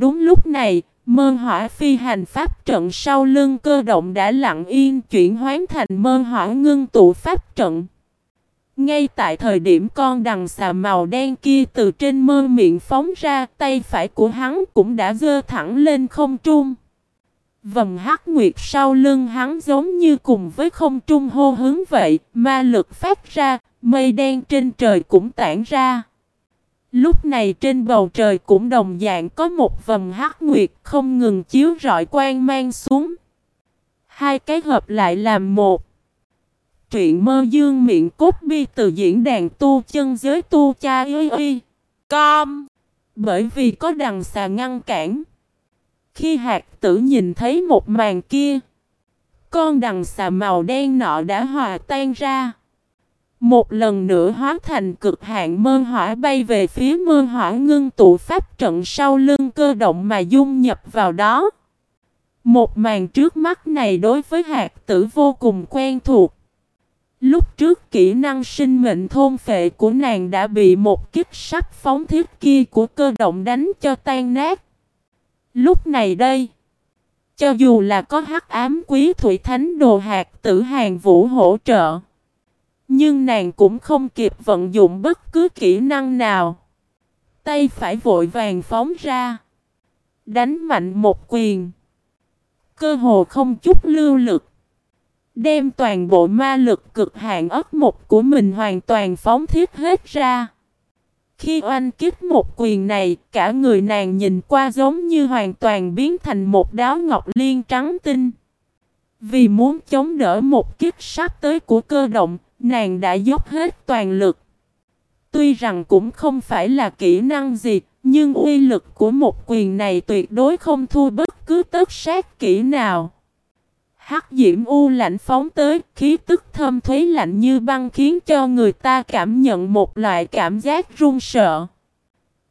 Đúng lúc này, mơ hỏa phi hành pháp trận sau lưng cơ động đã lặng yên chuyển hoán thành mơ hỏa ngưng tụ pháp trận. Ngay tại thời điểm con đằng xà màu đen kia từ trên mơ miệng phóng ra, tay phải của hắn cũng đã dơ thẳng lên không trung. Vầng hắc nguyệt sau lưng hắn giống như cùng với không trung hô hướng vậy, ma lực phát ra, mây đen trên trời cũng tản ra. Lúc này trên bầu trời cũng đồng dạng có một vầng hắc nguyệt không ngừng chiếu rọi quang mang xuống. Hai cái hợp lại làm một. Truyện mơ dương miệng cốt bi từ diễn đàn tu chân giới tu cha y y. Com. Bởi vì có đằng xà ngăn cản. Khi hạt tử nhìn thấy một màn kia. Con đằng xà màu đen nọ đã hòa tan ra. Một lần nữa hóa thành cực hạn mơ hỏa bay về phía mơ hỏa ngưng tụ pháp trận sau lưng cơ động mà dung nhập vào đó. Một màn trước mắt này đối với hạt tử vô cùng quen thuộc. Lúc trước kỹ năng sinh mệnh thôn phệ của nàng đã bị một kích sắc phóng thiết kia của cơ động đánh cho tan nát. Lúc này đây, cho dù là có hắc ám quý thủy thánh đồ hạt tử hàng vũ hỗ trợ, nhưng nàng cũng không kịp vận dụng bất cứ kỹ năng nào. Tay phải vội vàng phóng ra, đánh mạnh một quyền, cơ hồ không chút lưu lực. Đem toàn bộ ma lực cực hạn ớt một của mình hoàn toàn phóng thiết hết ra. Khi oanh kích một quyền này, cả người nàng nhìn qua giống như hoàn toàn biến thành một đáo ngọc liên trắng tinh. Vì muốn chống đỡ một kích sắp tới của cơ động, nàng đã dốc hết toàn lực. Tuy rằng cũng không phải là kỹ năng gì, nhưng uy lực của một quyền này tuyệt đối không thua bất cứ tất sát kỹ nào. Hắc diễm u lạnh phóng tới, khí tức thâm thúy lạnh như băng khiến cho người ta cảm nhận một loại cảm giác run sợ.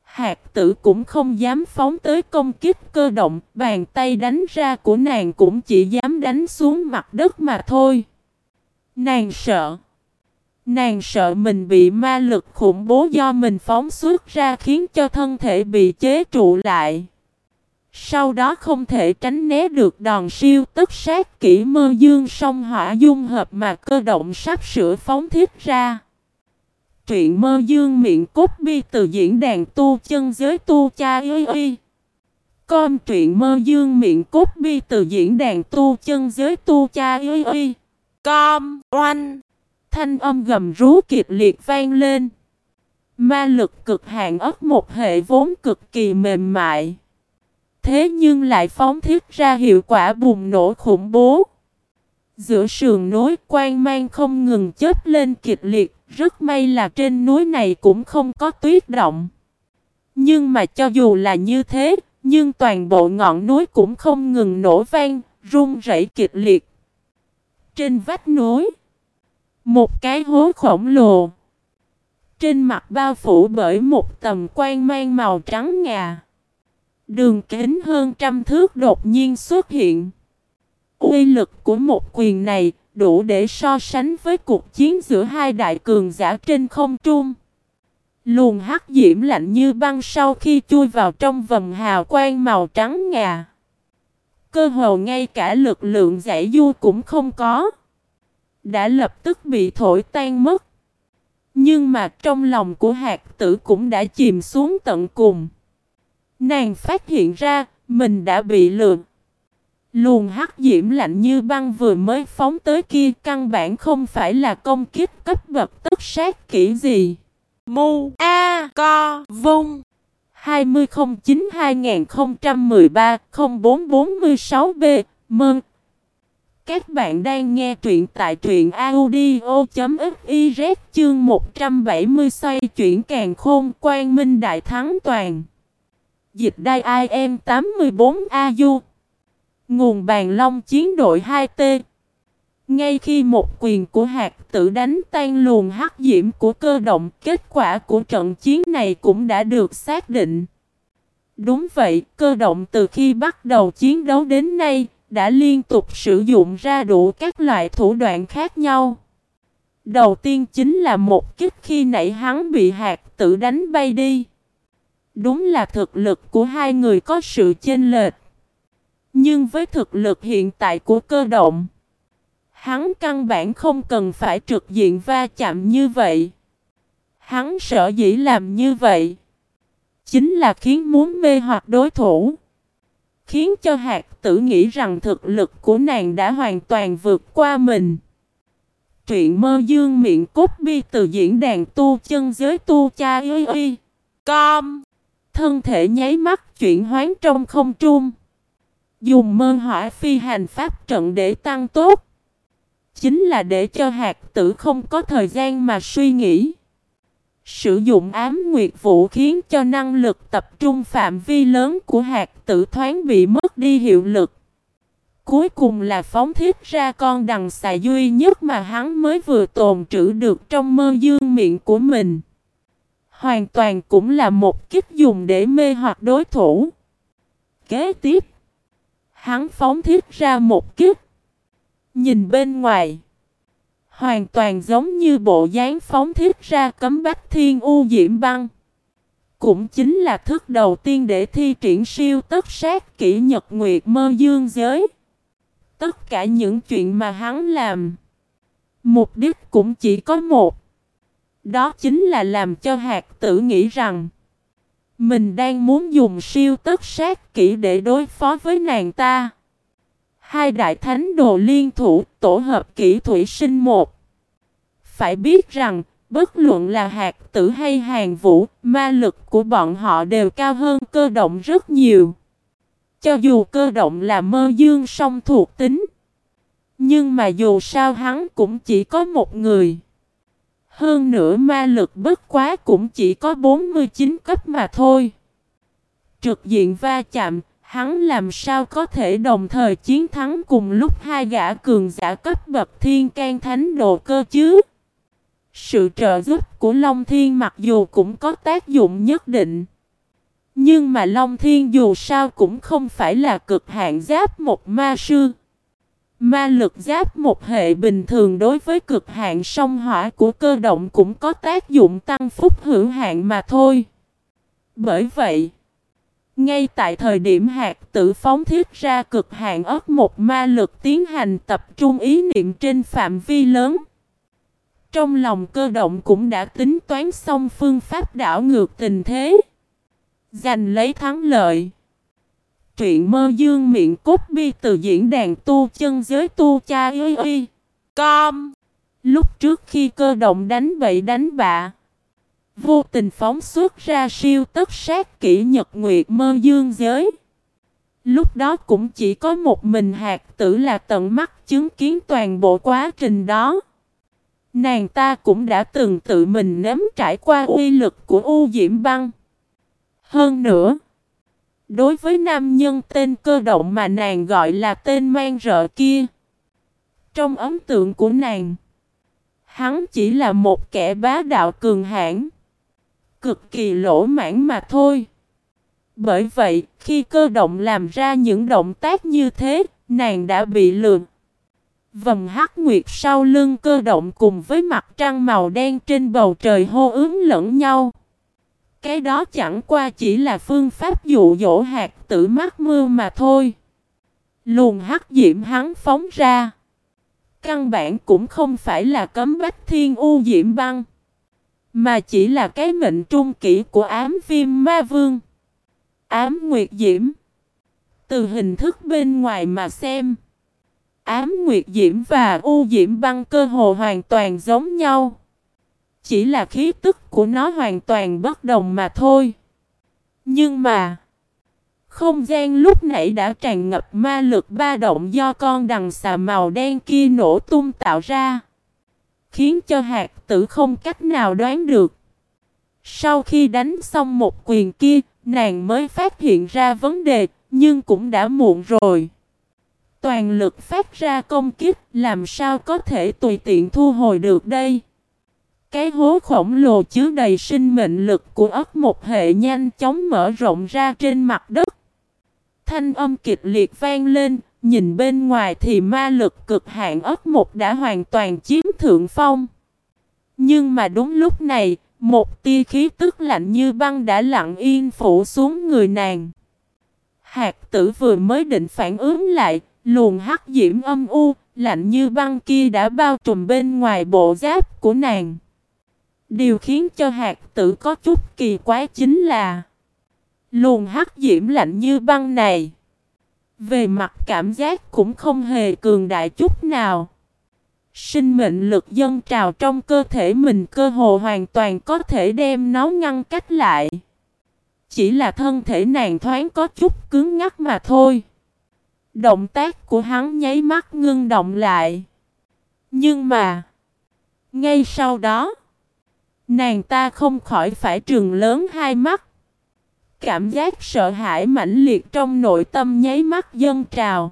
Hạt tử cũng không dám phóng tới công kích cơ động, bàn tay đánh ra của nàng cũng chỉ dám đánh xuống mặt đất mà thôi. Nàng sợ. Nàng sợ mình bị ma lực khủng bố do mình phóng xuất ra khiến cho thân thể bị chế trụ lại. Sau đó không thể tránh né được đòn siêu tức sát kỹ mơ dương song hỏa dung hợp mà cơ động sắp sửa phóng thiết ra. Truyện mơ dương miệng cốt bi từ diễn đàn tu chân giới tu cha ơi ơi. Com truyện mơ dương miệng cốt bi từ diễn đàn tu chân giới tu cha ơi ơi. Com, oanh. Thanh âm gầm rú kịch liệt vang lên. Ma lực cực hạn ớt một hệ vốn cực kỳ mềm mại thế nhưng lại phóng thiết ra hiệu quả bùng nổ khủng bố. Giữa sườn núi quang mang không ngừng chết lên kịch liệt, rất may là trên núi này cũng không có tuyết động. Nhưng mà cho dù là như thế, nhưng toàn bộ ngọn núi cũng không ngừng nổ vang, rung rẩy kịch liệt. Trên vách núi, một cái hố khổng lồ. Trên mặt bao phủ bởi một tầm quan mang màu trắng ngà. Đường kính hơn trăm thước đột nhiên xuất hiện. Uy lực của một quyền này đủ để so sánh với cuộc chiến giữa hai đại cường giả trên không trung. Luồng hắc diễm lạnh như băng sau khi chui vào trong vầng hào quang màu trắng ngà. Cơ hồ ngay cả lực lượng giải du cũng không có. Đã lập tức bị thổi tan mất. Nhưng mà trong lòng của hạt tử cũng đã chìm xuống tận cùng. Nàng phát hiện ra, mình đã bị lừa. Luồng hắc diễm lạnh như băng vừa mới phóng tới kia căn bản không phải là công kiếp cấp bậc tất sát kỹ gì. Mu A Co Vung 2009-2013-0446B Mơn các bạn đang nghe truyện tại truyện audio.fiz chương 170 xoay chuyển càng khôn quan minh đại thắng toàn. Dịch đai IM 84AU Nguồn bàn long chiến đội 2T Ngay khi một quyền của hạt tử đánh tan luồng hắc diễm của cơ động Kết quả của trận chiến này cũng đã được xác định. Đúng vậy, cơ động từ khi bắt đầu chiến đấu đến nay đã liên tục sử dụng ra đủ các loại thủ đoạn khác nhau Đầu tiên chính là một kích khi nãy hắn bị hạt tử đánh bay đi Đúng là thực lực của hai người có sự chênh lệch. Nhưng với thực lực hiện tại của cơ động, hắn căn bản không cần phải trực diện va chạm như vậy. Hắn sợ dĩ làm như vậy, chính là khiến muốn mê hoặc đối thủ. Khiến cho hạt tử nghĩ rằng thực lực của nàng đã hoàn toàn vượt qua mình. Truyện mơ dương miệng cốt bi từ diễn đàn tu chân giới tu cha y y. Com. Thân thể nháy mắt chuyển hoán trong không trung. Dùng mơ hỏa phi hành pháp trận để tăng tốt. Chính là để cho hạt tử không có thời gian mà suy nghĩ. Sử dụng ám nguyệt vũ khiến cho năng lực tập trung phạm vi lớn của hạt tử thoáng bị mất đi hiệu lực. Cuối cùng là phóng thiết ra con đằng xà duy nhất mà hắn mới vừa tồn trữ được trong mơ dương miệng của mình. Hoàn toàn cũng là một kích dùng để mê hoặc đối thủ. Kế tiếp, hắn phóng thiết ra một kích. Nhìn bên ngoài, hoàn toàn giống như bộ dáng phóng thiết ra cấm bách thiên u diễm băng. Cũng chính là thức đầu tiên để thi triển siêu tất sát kỹ nhật nguyệt mơ dương giới. Tất cả những chuyện mà hắn làm, mục đích cũng chỉ có một. Đó chính là làm cho hạt tử nghĩ rằng mình đang muốn dùng siêu tất sát kỹ để đối phó với nàng ta. Hai đại thánh đồ liên thủ tổ hợp kỹ thủy sinh một. Phải biết rằng, bất luận là hạt tử hay hàng vũ, ma lực của bọn họ đều cao hơn cơ động rất nhiều. Cho dù cơ động là mơ dương song thuộc tính. Nhưng mà dù sao hắn cũng chỉ có một người. Hơn nữa ma lực bất quá cũng chỉ có 49 cấp mà thôi. Trực diện va chạm, hắn làm sao có thể đồng thời chiến thắng cùng lúc hai gã cường giả cấp bậc thiên can thánh đồ cơ chứ? Sự trợ giúp của Long Thiên mặc dù cũng có tác dụng nhất định. Nhưng mà Long Thiên dù sao cũng không phải là cực hạn giáp một ma sư. Ma lực giáp một hệ bình thường đối với cực hạn sông hỏa của cơ động cũng có tác dụng tăng phúc hữu hạn mà thôi. Bởi vậy, ngay tại thời điểm hạt tử phóng thiết ra cực hạn ớt một ma lực tiến hành tập trung ý niệm trên phạm vi lớn. Trong lòng cơ động cũng đã tính toán xong phương pháp đảo ngược tình thế. Giành lấy thắng lợi. Truyện mơ dương miệng cốt bi từ diễn đàn tu chân giới tu cha y y. Com. Lúc trước khi cơ động đánh bậy đánh bạ. Vô tình phóng xuất ra siêu tất sát kỹ nhật nguyệt mơ dương giới. Lúc đó cũng chỉ có một mình hạt tử là tận mắt chứng kiến toàn bộ quá trình đó. Nàng ta cũng đã từng tự mình nếm trải qua uy lực của U Diễm Băng. Hơn nữa, đối với nam nhân tên cơ động mà nàng gọi là tên mang rợ kia, trong ấn tượng của nàng, hắn chỉ là một kẻ bá đạo cường hãn, cực kỳ lỗ mãn mà thôi. Bởi vậy, khi cơ động làm ra những động tác như thế, nàng đã bị lừa. Vầng hắc nguyệt sau lưng cơ động cùng với mặt trăng màu đen trên bầu trời hô ứng lẫn nhau. Cái đó chẳng qua chỉ là phương pháp dụ dỗ hạt tử mắt mưa mà thôi. Luồng hắc diễm hắn phóng ra. Căn bản cũng không phải là cấm bách thiên u diễm băng. Mà chỉ là cái mệnh trung kỷ của ám viêm ma vương. Ám nguyệt diễm. Từ hình thức bên ngoài mà xem. Ám Nguyệt Diễm và U Diễm băng cơ hồ hoàn toàn giống nhau. Chỉ là khí tức của nó hoàn toàn bất đồng mà thôi. Nhưng mà, không gian lúc nãy đã tràn ngập ma lực ba động do con đằng xà màu đen kia nổ tung tạo ra. Khiến cho hạt tử không cách nào đoán được. Sau khi đánh xong một quyền kia, nàng mới phát hiện ra vấn đề, nhưng cũng đã muộn rồi toàn lực phát ra công kích, làm sao có thể tùy tiện thu hồi được đây? Cái hố khổng lồ chứa đầy sinh mệnh lực của ấp một hệ nhanh chóng mở rộng ra trên mặt đất. Thanh âm kịch liệt vang lên, nhìn bên ngoài thì ma lực cực hạn ấp một đã hoàn toàn chiếm thượng phong. Nhưng mà đúng lúc này, Một tia khí tức lạnh như băng đã lặng yên phủ xuống người nàng. Hạt tử vừa mới định phản ứng lại, luồng hắc diễm âm u, lạnh như băng kia đã bao trùm bên ngoài bộ giáp của nàng. Điều khiến cho hạt tử có chút kỳ quái chính là Luồng hắc diễm lạnh như băng này về mặt cảm giác cũng không hề cường đại chút nào. Sinh mệnh lực dân trào trong cơ thể mình cơ hồ hoàn toàn có thể đem nó ngăn cách lại. Chỉ là thân thể nàng thoáng có chút cứng ngắc mà thôi. Động tác của hắn nháy mắt ngưng động lại. Nhưng mà, Ngay sau đó, Nàng ta không khỏi phải trường lớn hai mắt. Cảm giác sợ hãi mãnh liệt trong nội tâm nháy mắt dân trào.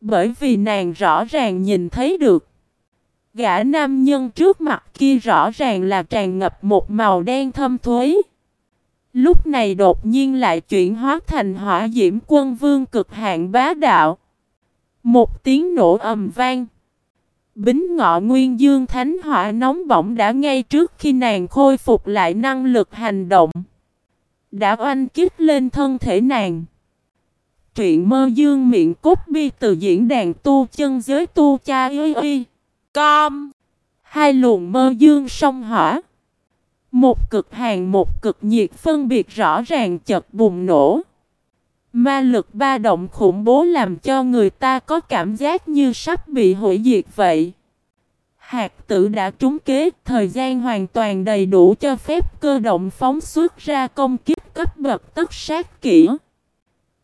Bởi vì nàng rõ ràng nhìn thấy được. Gã nam nhân trước mặt kia rõ ràng là tràn ngập một màu đen thâm thuế. Lúc này đột nhiên lại chuyển hóa thành hỏa diễm quân vương cực hạn bá đạo. Một tiếng nổ ầm vang. Bính ngọ nguyên dương thánh hỏa nóng bỏng đã ngay trước khi nàng khôi phục lại năng lực hành động. Đã oanh kích lên thân thể nàng. Truyện mơ dương miệng cốt bi từ diễn đàn tu chân giới tu cha ơi ơi. Com. Hai luồng mơ dương song hỏa. Một cực hàng, một cực nhiệt phân biệt rõ ràng chật bùng nổ. Ma lực ba động khủng bố làm cho người ta có cảm giác như sắp bị hủy diệt vậy. Hạt tử đã trúng kế, thời gian hoàn toàn đầy đủ cho phép cơ động phóng xuất ra công kích cấp bậc tất sát kỹ.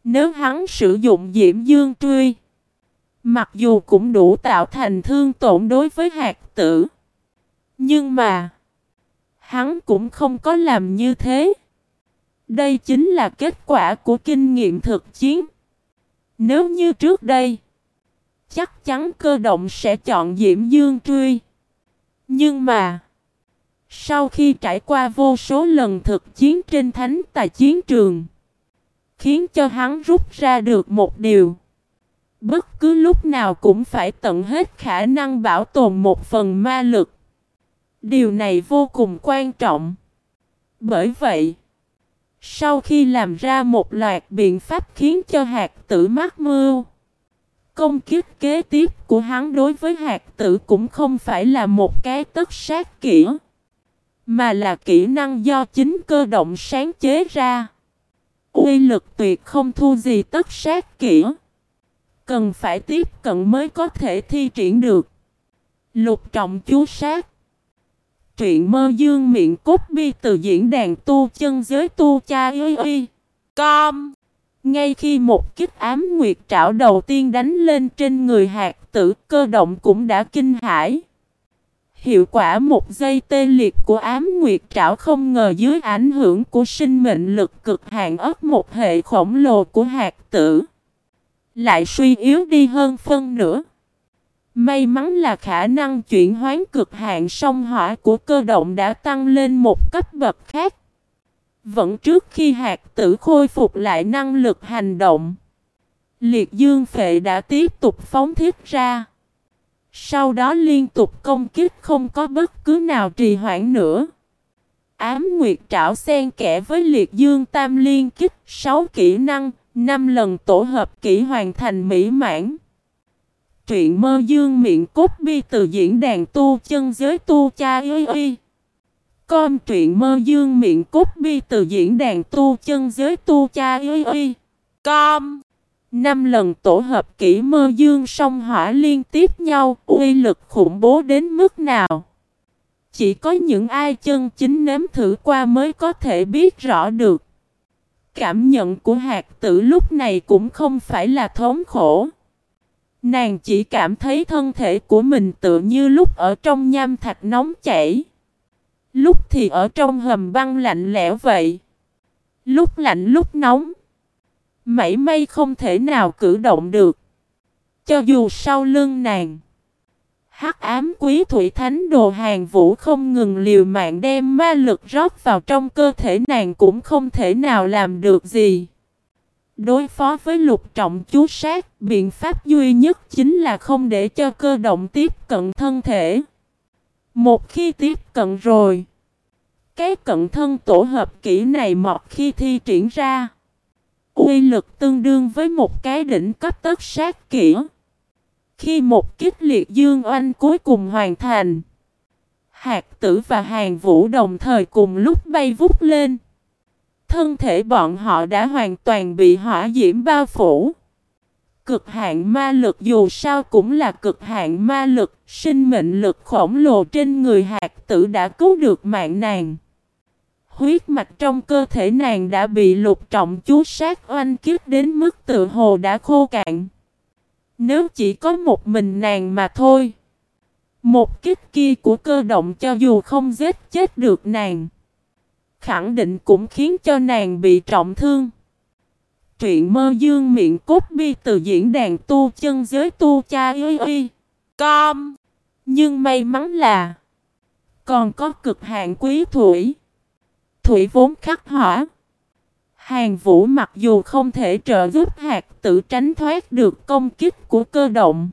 Nếu hắn sử dụng diễm dương truy, mặc dù cũng đủ tạo thành thương tổn đối với hạt tử. Nhưng mà, hắn cũng không có làm như thế. Đây chính là kết quả của kinh nghiệm thực chiến. Nếu như trước đây, chắc chắn cơ động sẽ chọn Diễm Dương Truy. Nhưng mà, sau khi trải qua vô số lần thực chiến trên thánh tài chiến trường, khiến cho hắn rút ra được một điều. Bất cứ lúc nào cũng phải tận hết khả năng bảo tồn một phần ma lực. Điều này vô cùng quan trọng. Bởi vậy, sau khi làm ra một loạt biện pháp khiến cho hạt tử mắc mưu, công kiếp kế tiếp của hắn đối với hạt tử cũng không phải là một cái tất sát kỹ, mà là kỹ năng do chính cơ động sáng chế ra. Uy lực tuyệt không thu gì tất sát kỹ. Cần phải tiếp cận mới có thể thi triển được. Lục trọng chú sát Truyện mơ dương miệng cốt bi từ diễn đàn tu chân giới tu cha y y. Com. Ngay khi một kích ám nguyệt trảo đầu tiên đánh lên trên người hạt tử, cơ động cũng đã kinh hãi. Hiệu quả một giây tê liệt của ám nguyệt trảo không ngờ dưới ảnh hưởng của sinh mệnh lực cực hạn ấp một hệ khổng lồ của hạt tử. Lại suy yếu đi hơn phân nữa. May mắn là khả năng chuyển hoán cực hạn sông hỏa của cơ động đã tăng lên một cấp bậc khác. Vẫn trước khi hạt tử khôi phục lại năng lực hành động. Liệt dương phệ đã tiếp tục phóng thiết ra. Sau đó liên tục công kích không có bất cứ nào trì hoãn nữa. Ám Nguyệt trảo xen kẽ với liệt dương tam liên kích 6 kỹ năng, 5 lần tổ hợp kỹ hoàn thành mỹ mãn. Truyện mơ dương miệng cốt bi từ diễn đàn tu chân giới tu cha y y. Com truyện mơ dương miệng cốt bi từ diễn đàn tu chân giới tu cha ơi ơi. Com. Năm lần tổ hợp kỹ mơ dương song hỏa liên tiếp nhau, uy lực khủng bố đến mức nào. Chỉ có những ai chân chính nếm thử qua mới có thể biết rõ được. Cảm nhận của hạt tử lúc này cũng không phải là thống khổ. Nàng chỉ cảm thấy thân thể của mình tự như lúc ở trong nham thạch nóng chảy. Lúc thì ở trong hầm băng lạnh lẽo vậy. Lúc lạnh lúc nóng. Mảy may không thể nào cử động được. Cho dù sau lưng nàng. hắc ám quý thủy thánh đồ hàng vũ không ngừng liều mạng đem ma lực rót vào trong cơ thể nàng cũng không thể nào làm được gì. Đối phó với lục trọng chú sát, biện pháp duy nhất chính là không để cho cơ động tiếp cận thân thể. Một khi tiếp cận rồi, Cái cận thân tổ hợp kỹ này mọt khi thi triển ra. Uy lực tương đương với một cái đỉnh cấp tất sát kỹ. Khi một kích liệt dương oanh cuối cùng hoàn thành. Hạt tử và hàng vũ đồng thời cùng lúc bay vút lên. Thân thể bọn họ đã hoàn toàn bị hỏa diễm bao phủ. Cực hạn ma lực dù sao cũng là cực hạn ma lực, sinh mệnh lực khổng lồ trên người hạt tử đã cứu được mạng nàng. Huyết mạch trong cơ thể nàng đã bị lục trọng chú sát oanh kiếp đến mức tự hồ đã khô cạn. Nếu chỉ có một mình nàng mà thôi. Một kích kia của cơ động cho dù không giết chết được nàng. Khẳng định cũng khiến cho nàng bị trọng thương. Truyện mơ dương miệng cốt bi từ diễn đàn tu chân giới tu cha ơi ơi. Com. Nhưng may mắn là. Còn có cực hạn quý thủy. Thủy vốn khắc hỏa. Hàng vũ mặc dù không thể trợ giúp hạt tự tránh thoát được công kích của cơ động.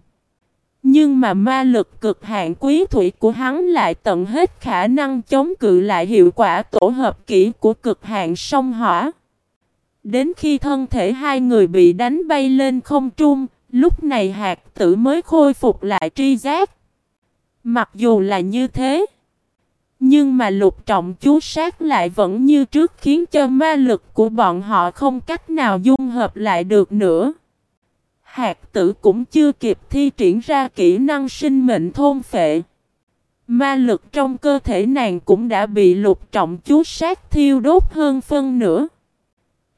Nhưng mà ma lực cực hạn quý thủy của hắn lại tận hết khả năng chống cự lại hiệu quả tổ hợp kỹ của cực hạn sông hỏa. Đến khi thân thể hai người bị đánh bay lên không trung, lúc này hạt tử mới khôi phục lại tri giác. Mặc dù là như thế, nhưng mà lục trọng chú sát lại vẫn như trước khiến cho ma lực của bọn họ không cách nào dung hợp lại được nữa. Hạt tử cũng chưa kịp thi triển ra kỹ năng sinh mệnh thôn phệ. Ma lực trong cơ thể nàng cũng đã bị lục trọng chú sát thiêu đốt hơn phân nửa.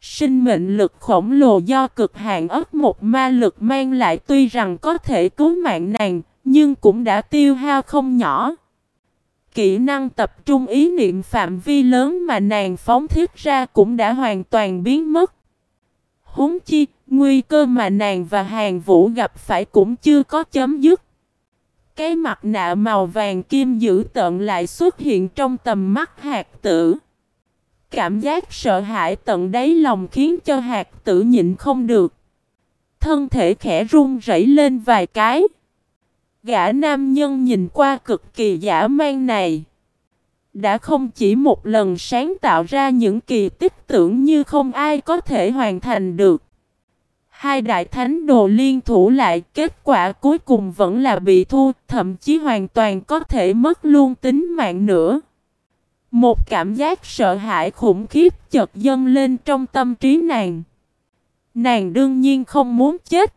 Sinh mệnh lực khổng lồ do cực hạn ấp một ma lực mang lại tuy rằng có thể cứu mạng nàng, nhưng cũng đã tiêu hao không nhỏ. Kỹ năng tập trung ý niệm phạm vi lớn mà nàng phóng thiết ra cũng đã hoàn toàn biến mất. Húng chi, nguy cơ mà nàng và hàng vũ gặp phải cũng chưa có chấm dứt. Cái mặt nạ màu vàng kim dữ tợn lại xuất hiện trong tầm mắt hạt tử. Cảm giác sợ hãi tận đáy lòng khiến cho hạt tử nhịn không được. Thân thể khẽ run rẩy lên vài cái. Gã nam nhân nhìn qua cực kỳ giả man này. Đã không chỉ một lần sáng tạo ra những kỳ tích tưởng như không ai có thể hoàn thành được. Hai đại thánh đồ liên thủ lại, kết quả cuối cùng vẫn là bị thua, thậm chí hoàn toàn có thể mất luôn tính mạng nữa. Một cảm giác sợ hãi khủng khiếp chợt dâng lên trong tâm trí nàng. Nàng đương nhiên không muốn chết.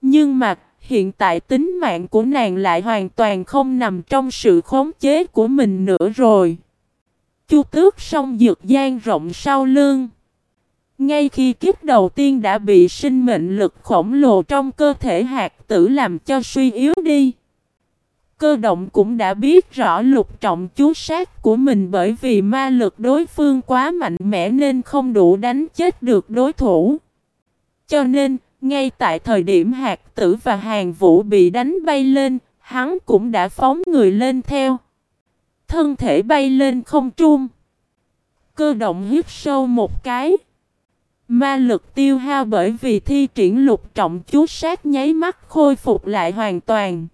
Nhưng mà, hiện tại tính mạng của nàng lại hoàn toàn không nằm trong sự khống chế của mình nữa rồi. Chu tước song dược gian rộng sau lưng. Ngay khi kiếp đầu tiên đã bị sinh mệnh lực khổng lồ trong cơ thể hạt tử làm cho suy yếu đi. Cơ động cũng đã biết rõ lục trọng chú sát của mình bởi vì ma lực đối phương quá mạnh mẽ nên không đủ đánh chết được đối thủ. Cho nên, ngay tại thời điểm hạt tử và hàng vũ bị đánh bay lên, hắn cũng đã phóng người lên theo. Thân thể bay lên không trung. Cơ động hít sâu một cái. Ma lực tiêu hao bởi vì thi triển lục trọng chú sát nháy mắt khôi phục lại hoàn toàn.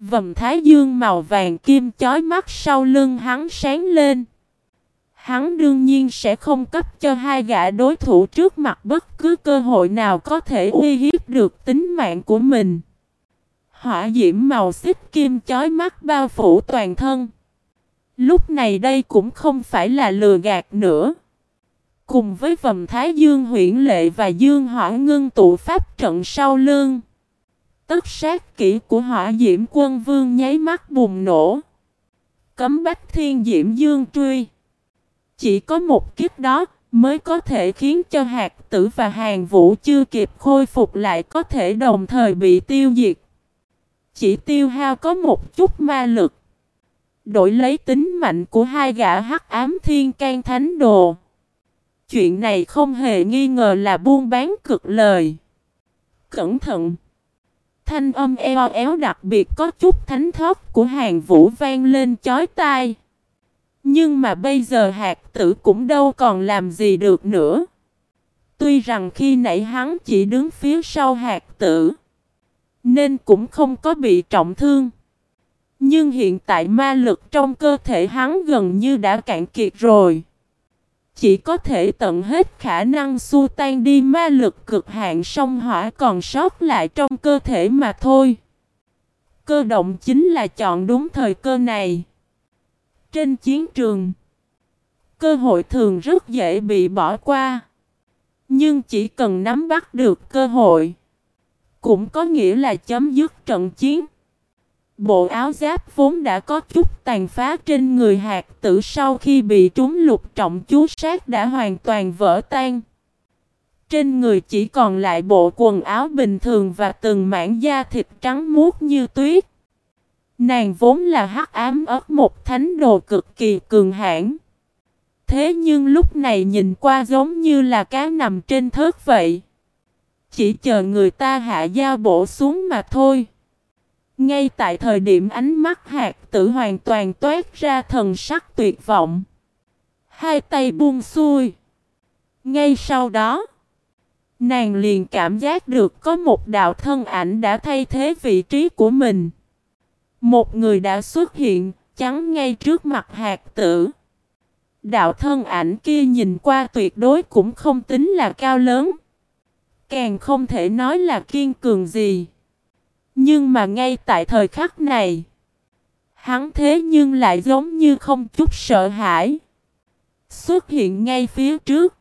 Vầm thái dương màu vàng kim chói mắt sau lưng hắn sáng lên. Hắn đương nhiên sẽ không cấp cho hai gã đối thủ trước mặt bất cứ cơ hội nào có thể uy hiếp được tính mạng của mình. Hỏa diễm màu xích kim chói mắt bao phủ toàn thân. Lúc này đây cũng không phải là lừa gạt nữa. Cùng với vầm thái dương huyển lệ và dương hỏa ngưng tụ pháp trận sau lưng. Tất sát kỹ của hỏa diễm quân vương nháy mắt bùng nổ. Cấm bách thiên diễm dương truy. Chỉ có một kiếp đó mới có thể khiến cho hạt tử và hàng vũ chưa kịp khôi phục lại có thể đồng thời bị tiêu diệt. Chỉ tiêu hao có một chút ma lực. Đổi lấy tính mạnh của hai gã hắc ám thiên can thánh đồ. Chuyện này không hề nghi ngờ là buôn bán cực lời. Cẩn thận! Thanh âm eo éo đặc biệt có chút thánh thóp của hàng vũ vang lên chói tai. Nhưng mà bây giờ hạt tử cũng đâu còn làm gì được nữa. Tuy rằng khi nãy hắn chỉ đứng phía sau hạt tử. Nên cũng không có bị trọng thương. Nhưng hiện tại ma lực trong cơ thể hắn gần như đã cạn kiệt rồi. Chỉ có thể tận hết khả năng xua tan đi ma lực cực hạn sông hỏa còn sót lại trong cơ thể mà thôi. Cơ động chính là chọn đúng thời cơ này. Trên chiến trường, cơ hội thường rất dễ bị bỏ qua. Nhưng chỉ cần nắm bắt được cơ hội, cũng có nghĩa là chấm dứt trận chiến. Bộ áo giáp vốn đã có chút tàn phá trên người hạt tử sau khi bị trúng lục trọng chú sát đã hoàn toàn vỡ tan. Trên người chỉ còn lại bộ quần áo bình thường và từng mảng da thịt trắng muốt như tuyết. Nàng vốn là hắc ám ớt một thánh đồ cực kỳ cường hãn. Thế nhưng lúc này nhìn qua giống như là cá nằm trên thớt vậy. Chỉ chờ người ta hạ dao bổ xuống mà thôi. Ngay tại thời điểm ánh mắt hạt tử hoàn toàn toát ra thần sắc tuyệt vọng. Hai tay buông xuôi. Ngay sau đó, nàng liền cảm giác được có một đạo thân ảnh đã thay thế vị trí của mình. Một người đã xuất hiện, chắn ngay trước mặt hạt tử. Đạo thân ảnh kia nhìn qua tuyệt đối cũng không tính là cao lớn. Càng không thể nói là kiên cường gì. Nhưng mà ngay tại thời khắc này, hắn thế nhưng lại giống như không chút sợ hãi. Xuất hiện ngay phía trước.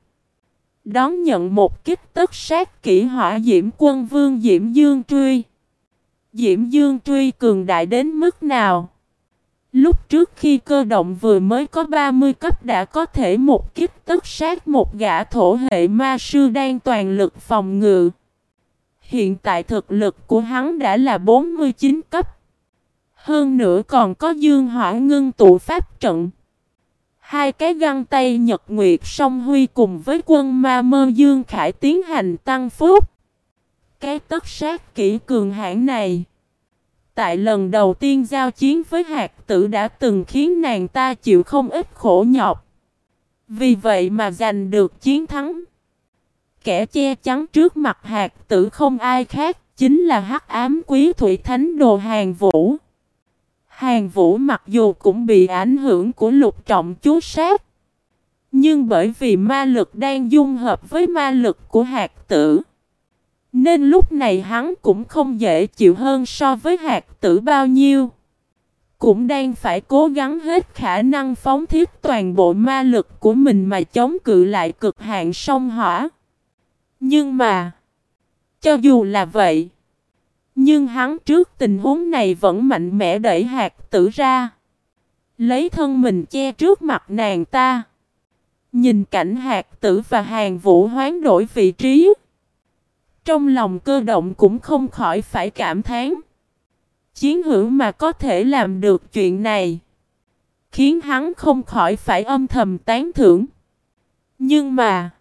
Đón nhận một kích tất sát kỹ hỏa diễm quân vương Diễm Dương Truy. Diễm Dương Truy cường đại đến mức nào? Lúc trước khi cơ động vừa mới có 30 cấp đã có thể một kích tất sát một gã thổ hệ ma sư đang toàn lực phòng ngự. Hiện tại thực lực của hắn đã là 49 cấp. Hơn nữa còn có dương hỏa ngưng tụ pháp trận. Hai cái găng tay Nhật Nguyệt song huy cùng với quân ma mơ dương khải tiến hành tăng phúc. Cái tất sát kỹ cường hãn này. Tại lần đầu tiên giao chiến với hạt tử đã từng khiến nàng ta chịu không ít khổ nhọc. Vì vậy mà giành được chiến thắng kẻ che chắn trước mặt hạt tử không ai khác, chính là hắc ám quý thủy thánh đồ hàng vũ. Hàng vũ mặc dù cũng bị ảnh hưởng của lục trọng chú sát. Nhưng bởi vì ma lực đang dung hợp với ma lực của hạt tử. Nên lúc này hắn cũng không dễ chịu hơn so với hạt tử bao nhiêu. Cũng đang phải cố gắng hết khả năng phóng thiết toàn bộ ma lực của mình mà chống cự lại cực hạn sông hỏa. Nhưng mà, cho dù là vậy, nhưng hắn trước tình huống này vẫn mạnh mẽ đẩy hạt tử ra. Lấy thân mình che trước mặt nàng ta. Nhìn cảnh hạt tử và hàng vũ hoán đổi vị trí. Trong lòng cơ động cũng không khỏi phải cảm thán. Chiến hữu mà có thể làm được chuyện này. Khiến hắn không khỏi phải âm thầm tán thưởng. Nhưng mà.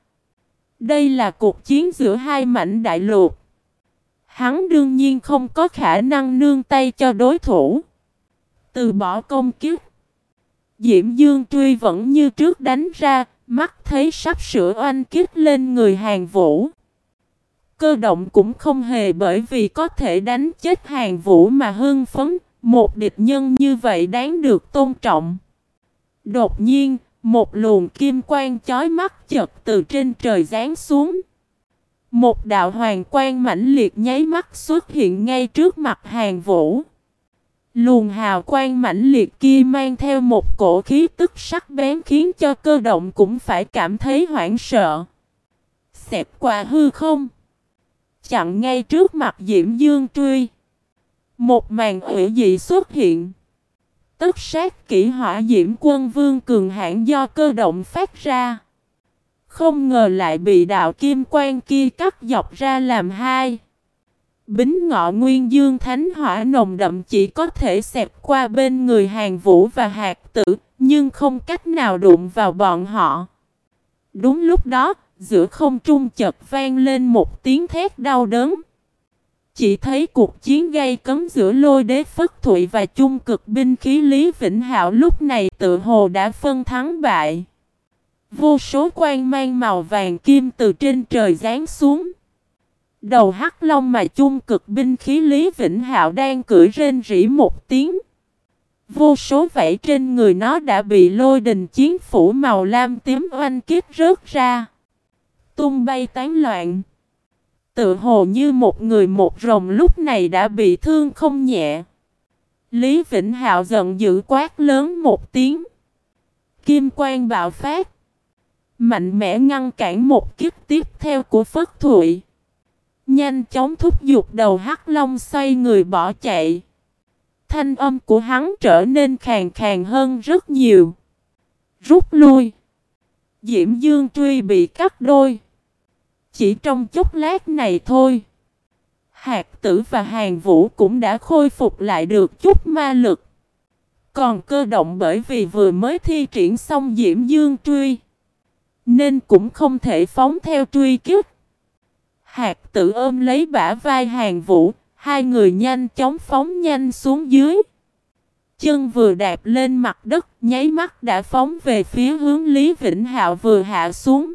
Đây là cuộc chiến giữa hai mảnh đại lục. Hắn đương nhiên không có khả năng nương tay cho đối thủ. Từ bỏ công kiếp. Diễm Dương Truy vẫn như trước đánh ra, mắt thấy sắp sửa oanh kích lên người hàng vũ. Cơ động cũng không hề bởi vì có thể đánh chết hàng vũ mà hưng phấn, một địch nhân như vậy đáng được tôn trọng. Đột nhiên, một luồng kim quang chói mắt chật từ trên trời giáng xuống. Một đạo hoàng quang mãnh liệt nháy mắt xuất hiện ngay trước mặt hàng vũ. Luồng hào quang mãnh liệt kia mang theo một cổ khí tức sắc bén khiến cho cơ động cũng phải cảm thấy hoảng sợ. Xẹp qua hư không? Chặn ngay trước mặt Diễm Dương Truy. Một màn hủy dị xuất hiện. Tất sát kỹ hỏa diễm quân vương cường hãn do cơ động phát ra. Không ngờ lại bị đạo kim quan kia cắt dọc ra làm hai. Bính ngọ nguyên dương thánh hỏa nồng đậm chỉ có thể xẹp qua bên người hàng vũ và hạt tử, nhưng không cách nào đụng vào bọn họ. Đúng lúc đó, giữa không trung chợt vang lên một tiếng thét đau đớn. Chỉ thấy cuộc chiến gây cấn giữa lôi đế Phất Thụy và chung cực binh khí Lý Vĩnh Hạo lúc này tự hồ đã phân thắng bại. Vô số quan mang màu vàng kim từ trên trời giáng xuống. Đầu hắc long mà chung cực binh khí Lý Vĩnh Hạo đang cưỡi rên rỉ một tiếng. Vô số vảy trên người nó đã bị lôi đình chiến phủ màu lam tím oanh kích rớt ra. Tung bay tán loạn. Tự hồ như một người một rồng lúc này đã bị thương không nhẹ. Lý Vĩnh Hạo giận dữ quát lớn một tiếng. Kim quang bạo phát. Mạnh mẽ ngăn cản một kiếp tiếp theo của Phất Thụy. Nhanh chóng thúc giục đầu hắc long xoay người bỏ chạy. Thanh âm của hắn trở nên khàn khàn hơn rất nhiều. Rút lui. Diễm Dương Truy bị cắt đôi. Chỉ trong chốc lát này thôi. Hạt tử và hàng vũ cũng đã khôi phục lại được chút ma lực. Còn cơ động bởi vì vừa mới thi triển xong Diễm Dương Truy. Nên cũng không thể phóng theo truy kích. Hạt tử ôm lấy bả vai hàng vũ, hai người nhanh chóng phóng nhanh xuống dưới. Chân vừa đạp lên mặt đất, nháy mắt đã phóng về phía hướng Lý Vĩnh Hạo vừa hạ xuống.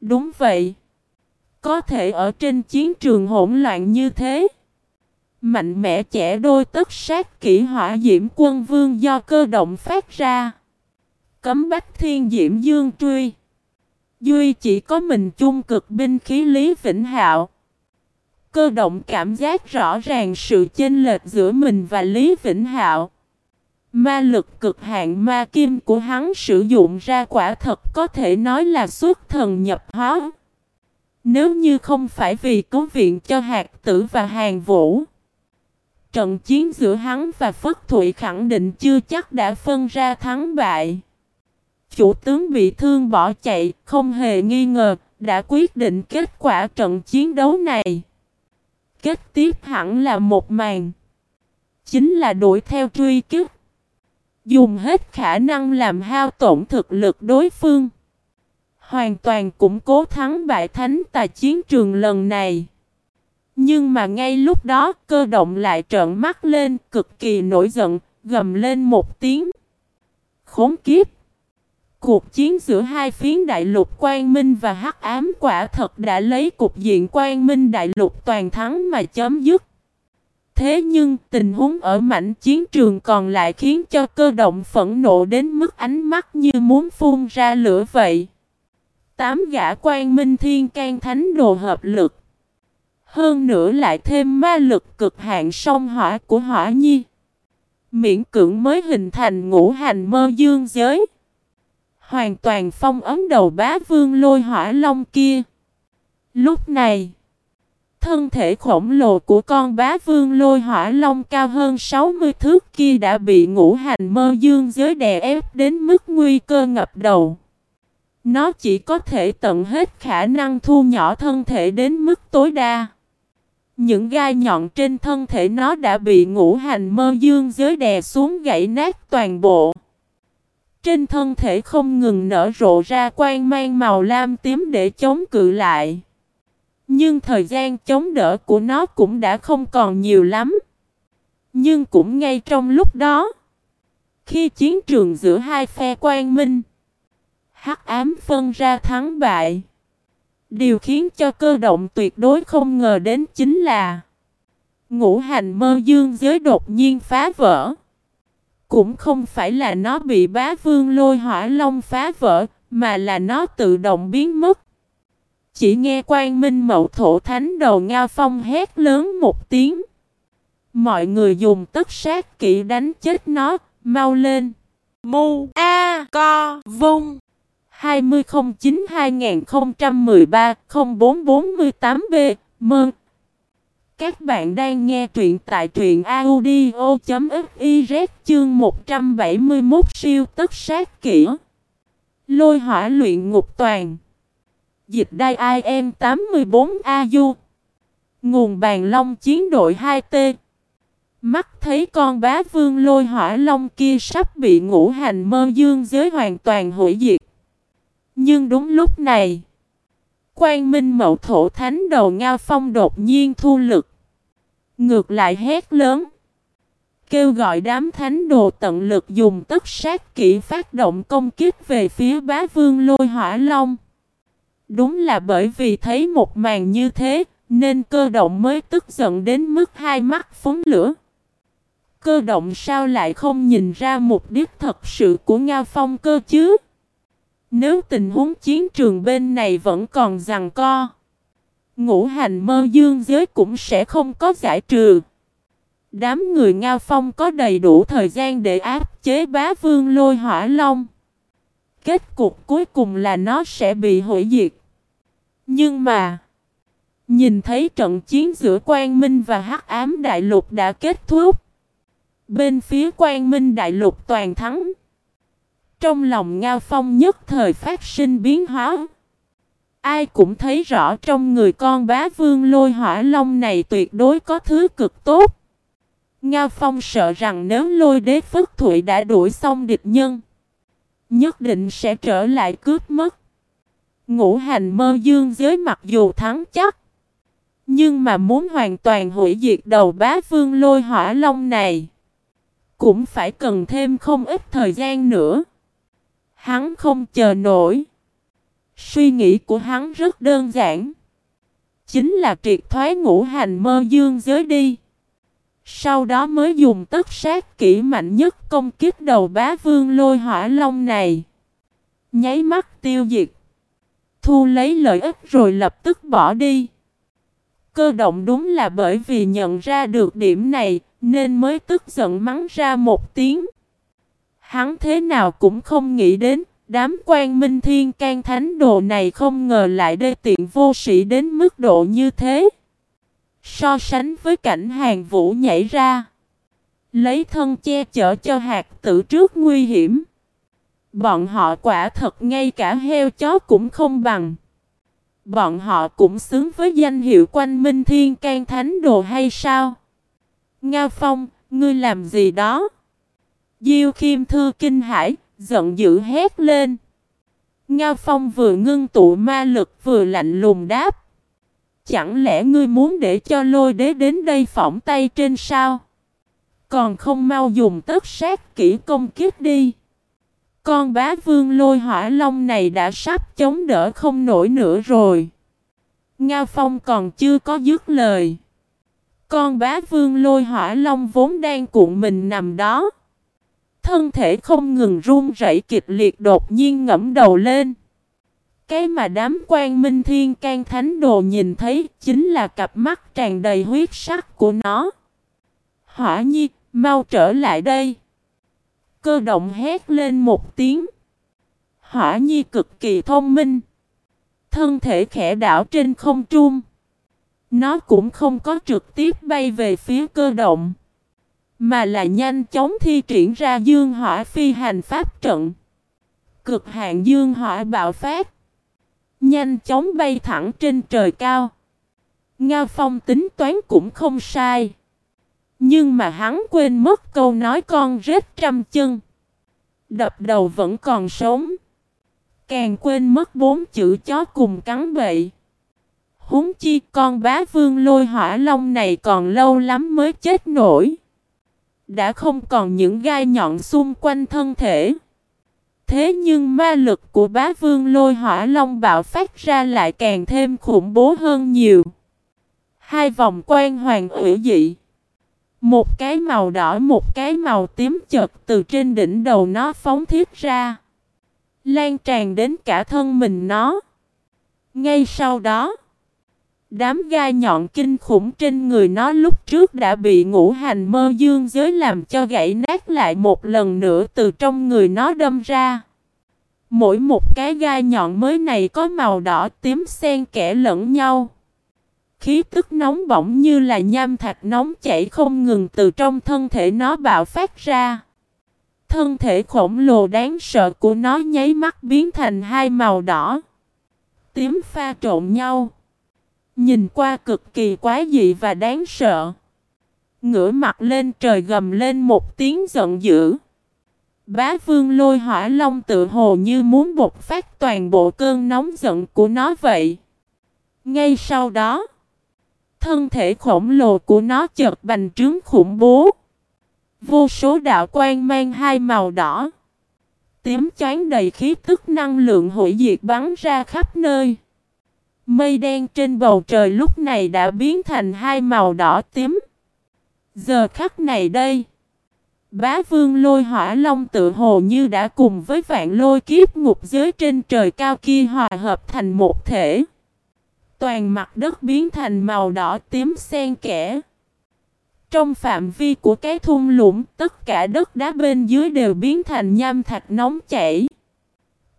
Đúng vậy. Có thể ở trên chiến trường hỗn loạn như thế. Mạnh mẽ trẻ đôi tất sát kỹ hỏa diễm quân vương do cơ động phát ra. Cấm bách thiên diễm dương truy. Duy chỉ có mình chung cực binh khí Lý Vĩnh Hạo. Cơ động cảm giác rõ ràng sự chênh lệch giữa mình và Lý Vĩnh Hạo. Ma lực cực hạn ma kim của hắn sử dụng ra quả thật có thể nói là xuất thần nhập hóa. Nếu như không phải vì cứu viện cho hạt tử và hàng vũ. Trận chiến giữa hắn và Phất Thụy khẳng định chưa chắc đã phân ra thắng bại. Chủ tướng bị thương bỏ chạy, không hề nghi ngờ, đã quyết định kết quả trận chiến đấu này. Kết tiếp hẳn là một màn. Chính là đuổi theo truy kích. Dùng hết khả năng làm hao tổn thực lực đối phương. Hoàn toàn củng cố thắng bại thánh tại chiến trường lần này. Nhưng mà ngay lúc đó cơ động lại trợn mắt lên cực kỳ nổi giận, gầm lên một tiếng. Khốn kiếp! Cuộc chiến giữa hai phiến đại lục quang minh và hắc ám quả thật đã lấy cục diện quang minh đại lục toàn thắng mà chấm dứt. Thế nhưng tình huống ở mảnh chiến trường còn lại khiến cho cơ động phẫn nộ đến mức ánh mắt như muốn phun ra lửa vậy. Tám gã quan minh thiên can thánh đồ hợp lực. Hơn nữa lại thêm ma lực cực hạn song hỏa của hỏa nhi. Miễn cưỡng mới hình thành ngũ hành mơ dương giới. Hoàn toàn phong ấn đầu bá vương lôi hỏa long kia. Lúc này, thân thể khổng lồ của con bá vương lôi hỏa long cao hơn 60 thước kia đã bị ngũ hành mơ dương giới đè ép đến mức nguy cơ ngập đầu. Nó chỉ có thể tận hết khả năng thu nhỏ thân thể đến mức tối đa. Những gai nhọn trên thân thể nó đã bị ngũ hành mơ dương giới đè xuống gãy nát toàn bộ. Trên thân thể không ngừng nở rộ ra quang mang màu lam tím để chống cự lại. Nhưng thời gian chống đỡ của nó cũng đã không còn nhiều lắm. Nhưng cũng ngay trong lúc đó, khi chiến trường giữa hai phe quang minh, hắc ám phân ra thắng bại. Điều khiến cho cơ động tuyệt đối không ngờ đến chính là Ngũ hành mơ dương giới đột nhiên phá vỡ. Cũng không phải là nó bị bá vương lôi hỏa long phá vỡ, mà là nó tự động biến mất. Chỉ nghe quan minh mậu thổ thánh đầu ngao phong hét lớn một tiếng. Mọi người dùng tất sát kỹ đánh chết nó, mau lên. Mu A Co Vung 2009-2013-0448B Mơn Các bạn đang nghe truyện tại truyện audio.fiz chương 171 siêu tất sát kỹ Lôi hỏa luyện ngục toàn. Dịch đai IM 84AU Nguồn bàn long chiến đội 2T Mắt thấy con bá vương lôi hỏa long kia sắp bị ngũ hành mơ dương giới hoàn toàn hủy diệt nhưng đúng lúc này, Quang Minh Mậu Thổ Thánh đầu Ngao Phong đột nhiên thu lực. Ngược lại hét lớn. Kêu gọi đám thánh đồ tận lực dùng tất sát kỹ phát động công kích về phía bá vương lôi hỏa long. Đúng là bởi vì thấy một màn như thế, nên cơ động mới tức giận đến mức hai mắt phóng lửa. Cơ động sao lại không nhìn ra mục đích thật sự của Ngao Phong cơ chứ? Nếu tình huống chiến trường bên này vẫn còn rằng co, ngũ hành mơ dương giới cũng sẽ không có giải trừ. Đám người Ngao Phong có đầy đủ thời gian để áp chế bá vương lôi hỏa long. Kết cục cuối cùng là nó sẽ bị hủy diệt. Nhưng mà, nhìn thấy trận chiến giữa Quang Minh và Hắc Ám Đại Lục đã kết thúc. Bên phía Quang Minh Đại Lục toàn thắng. Trong lòng Ngao Phong nhất thời phát sinh biến hóa. Ai cũng thấy rõ trong người con bá vương lôi hỏa long này tuyệt đối có thứ cực tốt. Ngao Phong sợ rằng nếu lôi đế phất thụy đã đuổi xong địch nhân, nhất định sẽ trở lại cướp mất. Ngũ hành mơ dương giới mặc dù thắng chắc, nhưng mà muốn hoàn toàn hủy diệt đầu bá vương lôi hỏa long này, cũng phải cần thêm không ít thời gian nữa. Hắn không chờ nổi. Suy nghĩ của hắn rất đơn giản. Chính là triệt thoái ngũ hành mơ dương giới đi. Sau đó mới dùng tất sát kỹ mạnh nhất công kích đầu bá vương lôi hỏa long này. Nháy mắt tiêu diệt. Thu lấy lợi ích rồi lập tức bỏ đi. Cơ động đúng là bởi vì nhận ra được điểm này, nên mới tức giận mắng ra một tiếng. Hắn thế nào cũng không nghĩ đến Đám quan minh thiên can thánh đồ này không ngờ lại đê tiện vô sĩ đến mức độ như thế. So sánh với cảnh hàng vũ nhảy ra. Lấy thân che chở cho hạt tử trước nguy hiểm. Bọn họ quả thật ngay cả heo chó cũng không bằng. Bọn họ cũng xứng với danh hiệu quanh minh thiên can thánh đồ hay sao? Nga Phong, ngươi làm gì đó? Diêu Khiêm Thư kinh hãi, giận dữ hét lên. Ngao Phong vừa ngưng tụ ma lực vừa lạnh lùng đáp. Chẳng lẽ ngươi muốn để cho lôi đế đến đây phỏng tay trên sao? Còn không mau dùng tất sát kỹ công kiếp đi. Con bá vương lôi hỏa long này đã sắp chống đỡ không nổi nữa rồi. Ngao Phong còn chưa có dứt lời. Con bá vương lôi hỏa long vốn đang cuộn mình nằm đó. Thân thể không ngừng run rẩy kịch liệt đột nhiên ngẫm đầu lên. Cái mà đám quan minh thiên can thánh đồ nhìn thấy chính là cặp mắt tràn đầy huyết sắc của nó. Hỏa nhi, mau trở lại đây. Cơ động hét lên một tiếng. Hỏa nhi cực kỳ thông minh. Thân thể khẽ đảo trên không trung. Nó cũng không có trực tiếp bay về phía cơ động. Mà là nhanh chóng thi triển ra dương hỏa phi hành pháp trận. Cực hạn dương hỏa bạo phát. Nhanh chóng bay thẳng trên trời cao. Ngao Phong tính toán cũng không sai. Nhưng mà hắn quên mất câu nói con rết trăm chân. Đập đầu vẫn còn sống. Càng quên mất bốn chữ chó cùng cắn bậy. Húng chi con bá vương lôi hỏa long này còn lâu lắm mới chết nổi đã không còn những gai nhọn xung quanh thân thể. Thế nhưng ma lực của bá vương lôi hỏa long bạo phát ra lại càng thêm khủng bố hơn nhiều. Hai vòng quan hoàng ủy dị. Một cái màu đỏ, một cái màu tím chật từ trên đỉnh đầu nó phóng thiết ra. Lan tràn đến cả thân mình nó. Ngay sau đó. Đám gai nhọn kinh khủng trên người nó lúc trước đã bị ngũ hành mơ dương giới làm cho gãy nát lại một lần nữa từ trong người nó đâm ra. Mỗi một cái gai nhọn mới này có màu đỏ, tím, xen kẽ lẫn nhau. Khí tức nóng bỏng như là nham thạch nóng chảy không ngừng từ trong thân thể nó bạo phát ra. Thân thể khổng lồ đáng sợ của nó nháy mắt biến thành hai màu đỏ. Tím pha trộn nhau. Nhìn qua cực kỳ quái dị và đáng sợ. Ngửa mặt lên trời gầm lên một tiếng giận dữ. Bá vương lôi hỏa long tự hồ như muốn bộc phát toàn bộ cơn nóng giận của nó vậy. Ngay sau đó, thân thể khổng lồ của nó chợt bành trướng khủng bố. Vô số đạo quan mang hai màu đỏ. Tím chán đầy khí tức năng lượng hủy diệt bắn ra khắp nơi. Mây đen trên bầu trời lúc này đã biến thành hai màu đỏ tím. Giờ khắc này đây, Bá vương lôi hỏa long tự hồ như đã cùng với vạn lôi kiếp ngục giới trên trời cao kia hòa hợp thành một thể. Toàn mặt đất biến thành màu đỏ tím xen kẽ. Trong phạm vi của cái thung lũng, tất cả đất đá bên dưới đều biến thành nham thạch nóng chảy.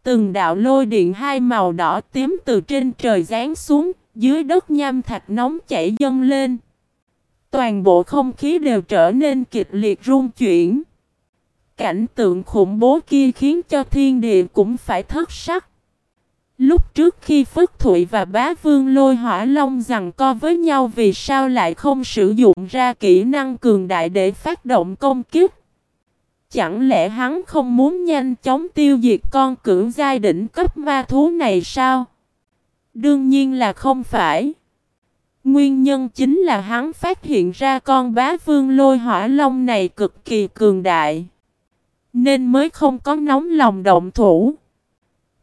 Từng đạo lôi điện hai màu đỏ tím từ trên trời giáng xuống, dưới đất nham thạch nóng chảy dâng lên. Toàn bộ không khí đều trở nên kịch liệt rung chuyển. Cảnh tượng khủng bố kia khiến cho thiên địa cũng phải thất sắc. Lúc trước khi Phất Thụy và Bá Vương lôi hỏa long rằng co với nhau vì sao lại không sử dụng ra kỹ năng cường đại để phát động công kích? Chẳng lẽ hắn không muốn nhanh chóng tiêu diệt con cưỡng giai đỉnh cấp ma thú này sao? Đương nhiên là không phải. Nguyên nhân chính là hắn phát hiện ra con bá vương lôi hỏa long này cực kỳ cường đại. Nên mới không có nóng lòng động thủ.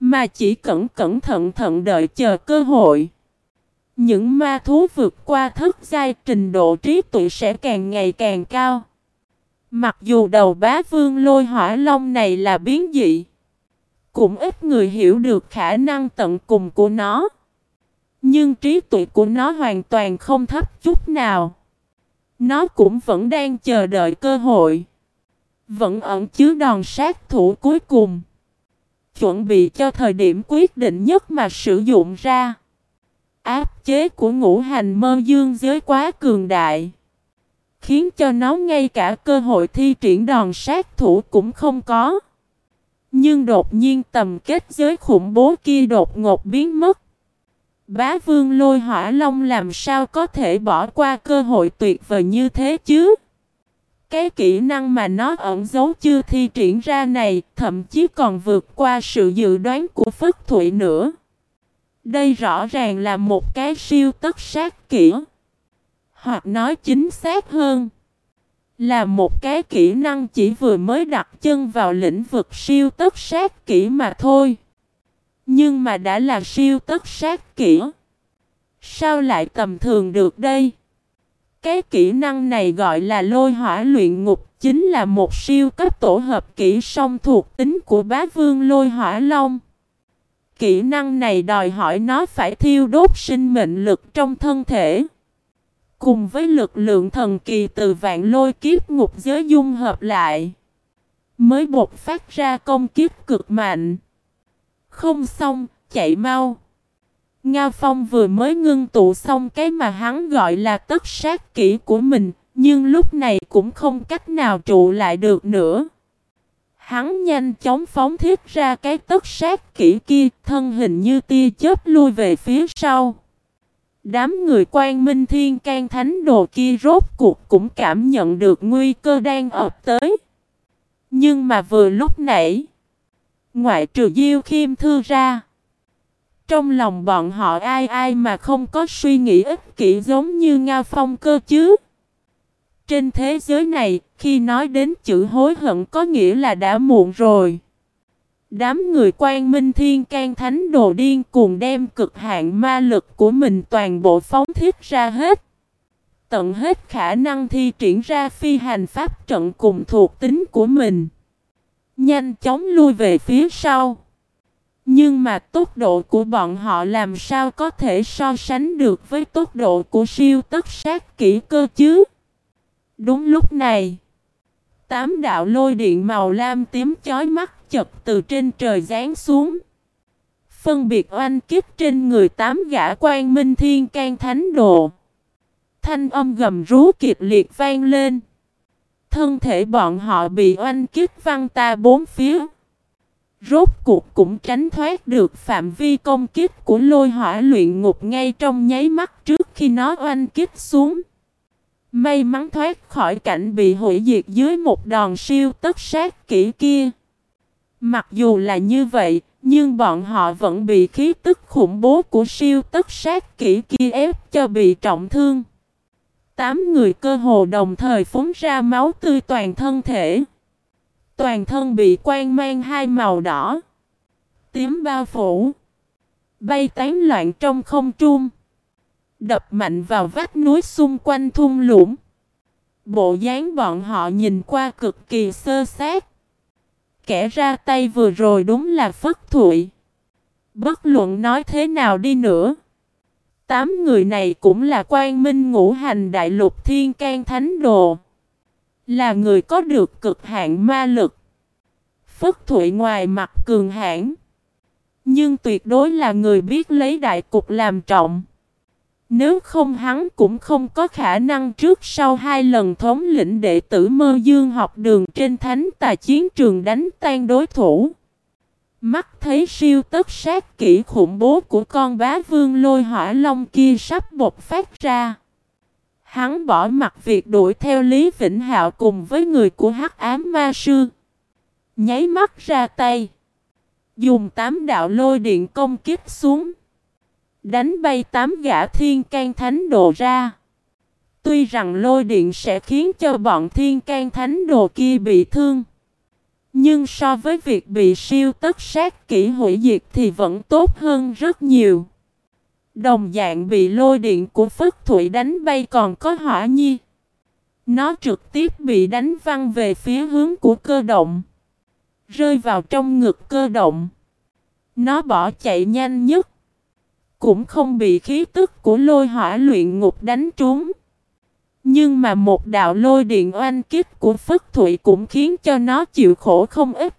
Mà chỉ cẩn cẩn thận thận đợi chờ cơ hội. Những ma thú vượt qua thức giai trình độ trí tuệ sẽ càng ngày càng cao. Mặc dù đầu bá vương lôi hỏa long này là biến dị. Cũng ít người hiểu được khả năng tận cùng của nó. Nhưng trí tuệ của nó hoàn toàn không thấp chút nào. Nó cũng vẫn đang chờ đợi cơ hội. Vẫn ẩn chứa đòn sát thủ cuối cùng. Chuẩn bị cho thời điểm quyết định nhất mà sử dụng ra. Áp chế của ngũ hành mơ dương giới quá cường đại. Khiến cho nó ngay cả cơ hội thi triển đòn sát thủ cũng không có. Nhưng đột nhiên tầm kết giới khủng bố kia đột ngột biến mất. Bá vương lôi hỏa long làm sao có thể bỏ qua cơ hội tuyệt vời như thế chứ? Cái kỹ năng mà nó ẩn giấu chưa thi triển ra này, thậm chí còn vượt qua sự dự đoán của Phất Thụy nữa. Đây rõ ràng là một cái siêu tất sát kỹ. Hoặc nói chính xác hơn. Là một cái kỹ năng chỉ vừa mới đặt chân vào lĩnh vực siêu tất sát kỹ mà thôi. Nhưng mà đã là siêu tất sát kỹ. Sao lại tầm thường được đây? Cái kỹ năng này gọi là lôi hỏa luyện ngục, chính là một siêu cấp tổ hợp kỹ song thuộc tính của bá vương lôi hỏa long. Kỹ năng này đòi hỏi nó phải thiêu đốt sinh mệnh lực trong thân thể. Cùng với lực lượng thần kỳ từ vạn lôi kiếp ngục giới dung hợp lại. Mới bột phát ra công kiếp cực mạnh. Không xong, chạy mau. Ngao Phong vừa mới ngưng tụ xong cái mà hắn gọi là tất sát kỹ của mình, nhưng lúc này cũng không cách nào trụ lại được nữa. Hắn nhanh chóng phóng thiết ra cái tất sát kỹ kia, thân hình như tia chớp lui về phía sau. Đám người quan minh thiên can thánh đồ kia rốt cuộc cũng cảm nhận được nguy cơ đang ập tới. Nhưng mà vừa lúc nãy, ngoại trừ Diêu Khiêm Thư ra, trong lòng bọn họ ai ai mà không có suy nghĩ ích kỷ giống như Nga Phong cơ chứ. Trên thế giới này, khi nói đến chữ hối hận có nghĩa là đã muộn rồi. Đám người quan minh thiên can thánh đồ điên cùng đem cực hạn ma lực của mình toàn bộ phóng thiết ra hết. Tận hết khả năng thi triển ra phi hành pháp trận cùng thuộc tính của mình. Nhanh chóng lui về phía sau. Nhưng mà tốc độ của bọn họ làm sao có thể so sánh được với tốc độ của siêu tất sát kỹ cơ chứ? Đúng lúc này, tám đạo lôi điện màu lam tím chói mắt chật từ trên trời giáng xuống. Phân biệt oanh kiếp trên người tám gã quan minh thiên can thánh đồ. Thanh âm gầm rú kịch liệt vang lên. Thân thể bọn họ bị oanh kiếp văng ta bốn phía. Rốt cuộc cũng tránh thoát được phạm vi công kiếp của lôi hỏa luyện ngục ngay trong nháy mắt trước khi nó oanh kiếp xuống. May mắn thoát khỏi cảnh bị hủy diệt dưới một đòn siêu tất sát kỹ kia. Mặc dù là như vậy, nhưng bọn họ vẫn bị khí tức khủng bố của siêu tất sát kỹ kia ép cho bị trọng thương. Tám người cơ hồ đồng thời phúng ra máu tươi toàn thân thể. Toàn thân bị quang mang hai màu đỏ, tím bao phủ, bay tán loạn trong không trung, đập mạnh vào vách núi xung quanh thung lũng. Bộ dáng bọn họ nhìn qua cực kỳ sơ sát. Kẻ ra tay vừa rồi đúng là Phất Thụy. Bất luận nói thế nào đi nữa. Tám người này cũng là quan minh ngũ hành đại lục thiên can thánh đồ. Là người có được cực hạn ma lực. Phất Thụy ngoài mặt cường hãn, Nhưng tuyệt đối là người biết lấy đại cục làm trọng. Nếu không hắn cũng không có khả năng trước sau hai lần thống lĩnh đệ tử mơ dương học đường trên thánh tà chiến trường đánh tan đối thủ. Mắt thấy siêu tất sát kỹ khủng bố của con bá vương lôi hỏa long kia sắp bộc phát ra. Hắn bỏ mặt việc đuổi theo Lý Vĩnh Hạo cùng với người của hắc ám ma sư. Nháy mắt ra tay. Dùng tám đạo lôi điện công kích xuống. Đánh bay tám gã thiên can thánh đồ ra. Tuy rằng lôi điện sẽ khiến cho bọn thiên can thánh đồ kia bị thương. Nhưng so với việc bị siêu tất sát kỹ hủy diệt thì vẫn tốt hơn rất nhiều. Đồng dạng bị lôi điện của Phất Thụy đánh bay còn có hỏa nhi. Nó trực tiếp bị đánh văng về phía hướng của cơ động. Rơi vào trong ngực cơ động. Nó bỏ chạy nhanh nhất. Cũng không bị khí tức của lôi hỏa luyện ngục đánh trúng. Nhưng mà một đạo lôi điện oanh kích của Phất Thụy cũng khiến cho nó chịu khổ không ít.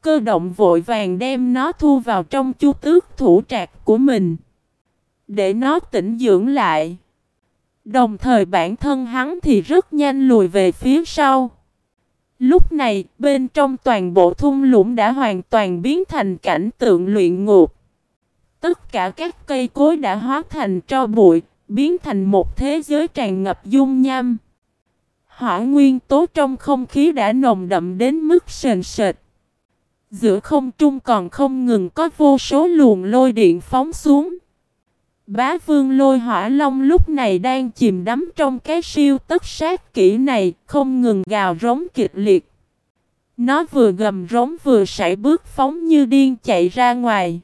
Cơ động vội vàng đem nó thu vào trong chu tước thủ trạc của mình. Để nó tỉnh dưỡng lại. Đồng thời bản thân hắn thì rất nhanh lùi về phía sau. Lúc này, bên trong toàn bộ thung lũng đã hoàn toàn biến thành cảnh tượng luyện ngục. Tất cả các cây cối đã hóa thành tro bụi, biến thành một thế giới tràn ngập dung nham. Hỏa nguyên tố trong không khí đã nồng đậm đến mức sền sệt. Giữa không trung còn không ngừng có vô số luồng lôi điện phóng xuống. Bá vương lôi hỏa long lúc này đang chìm đắm trong cái siêu tất sát kỹ này, không ngừng gào rống kịch liệt. Nó vừa gầm rống vừa sải bước phóng như điên chạy ra ngoài.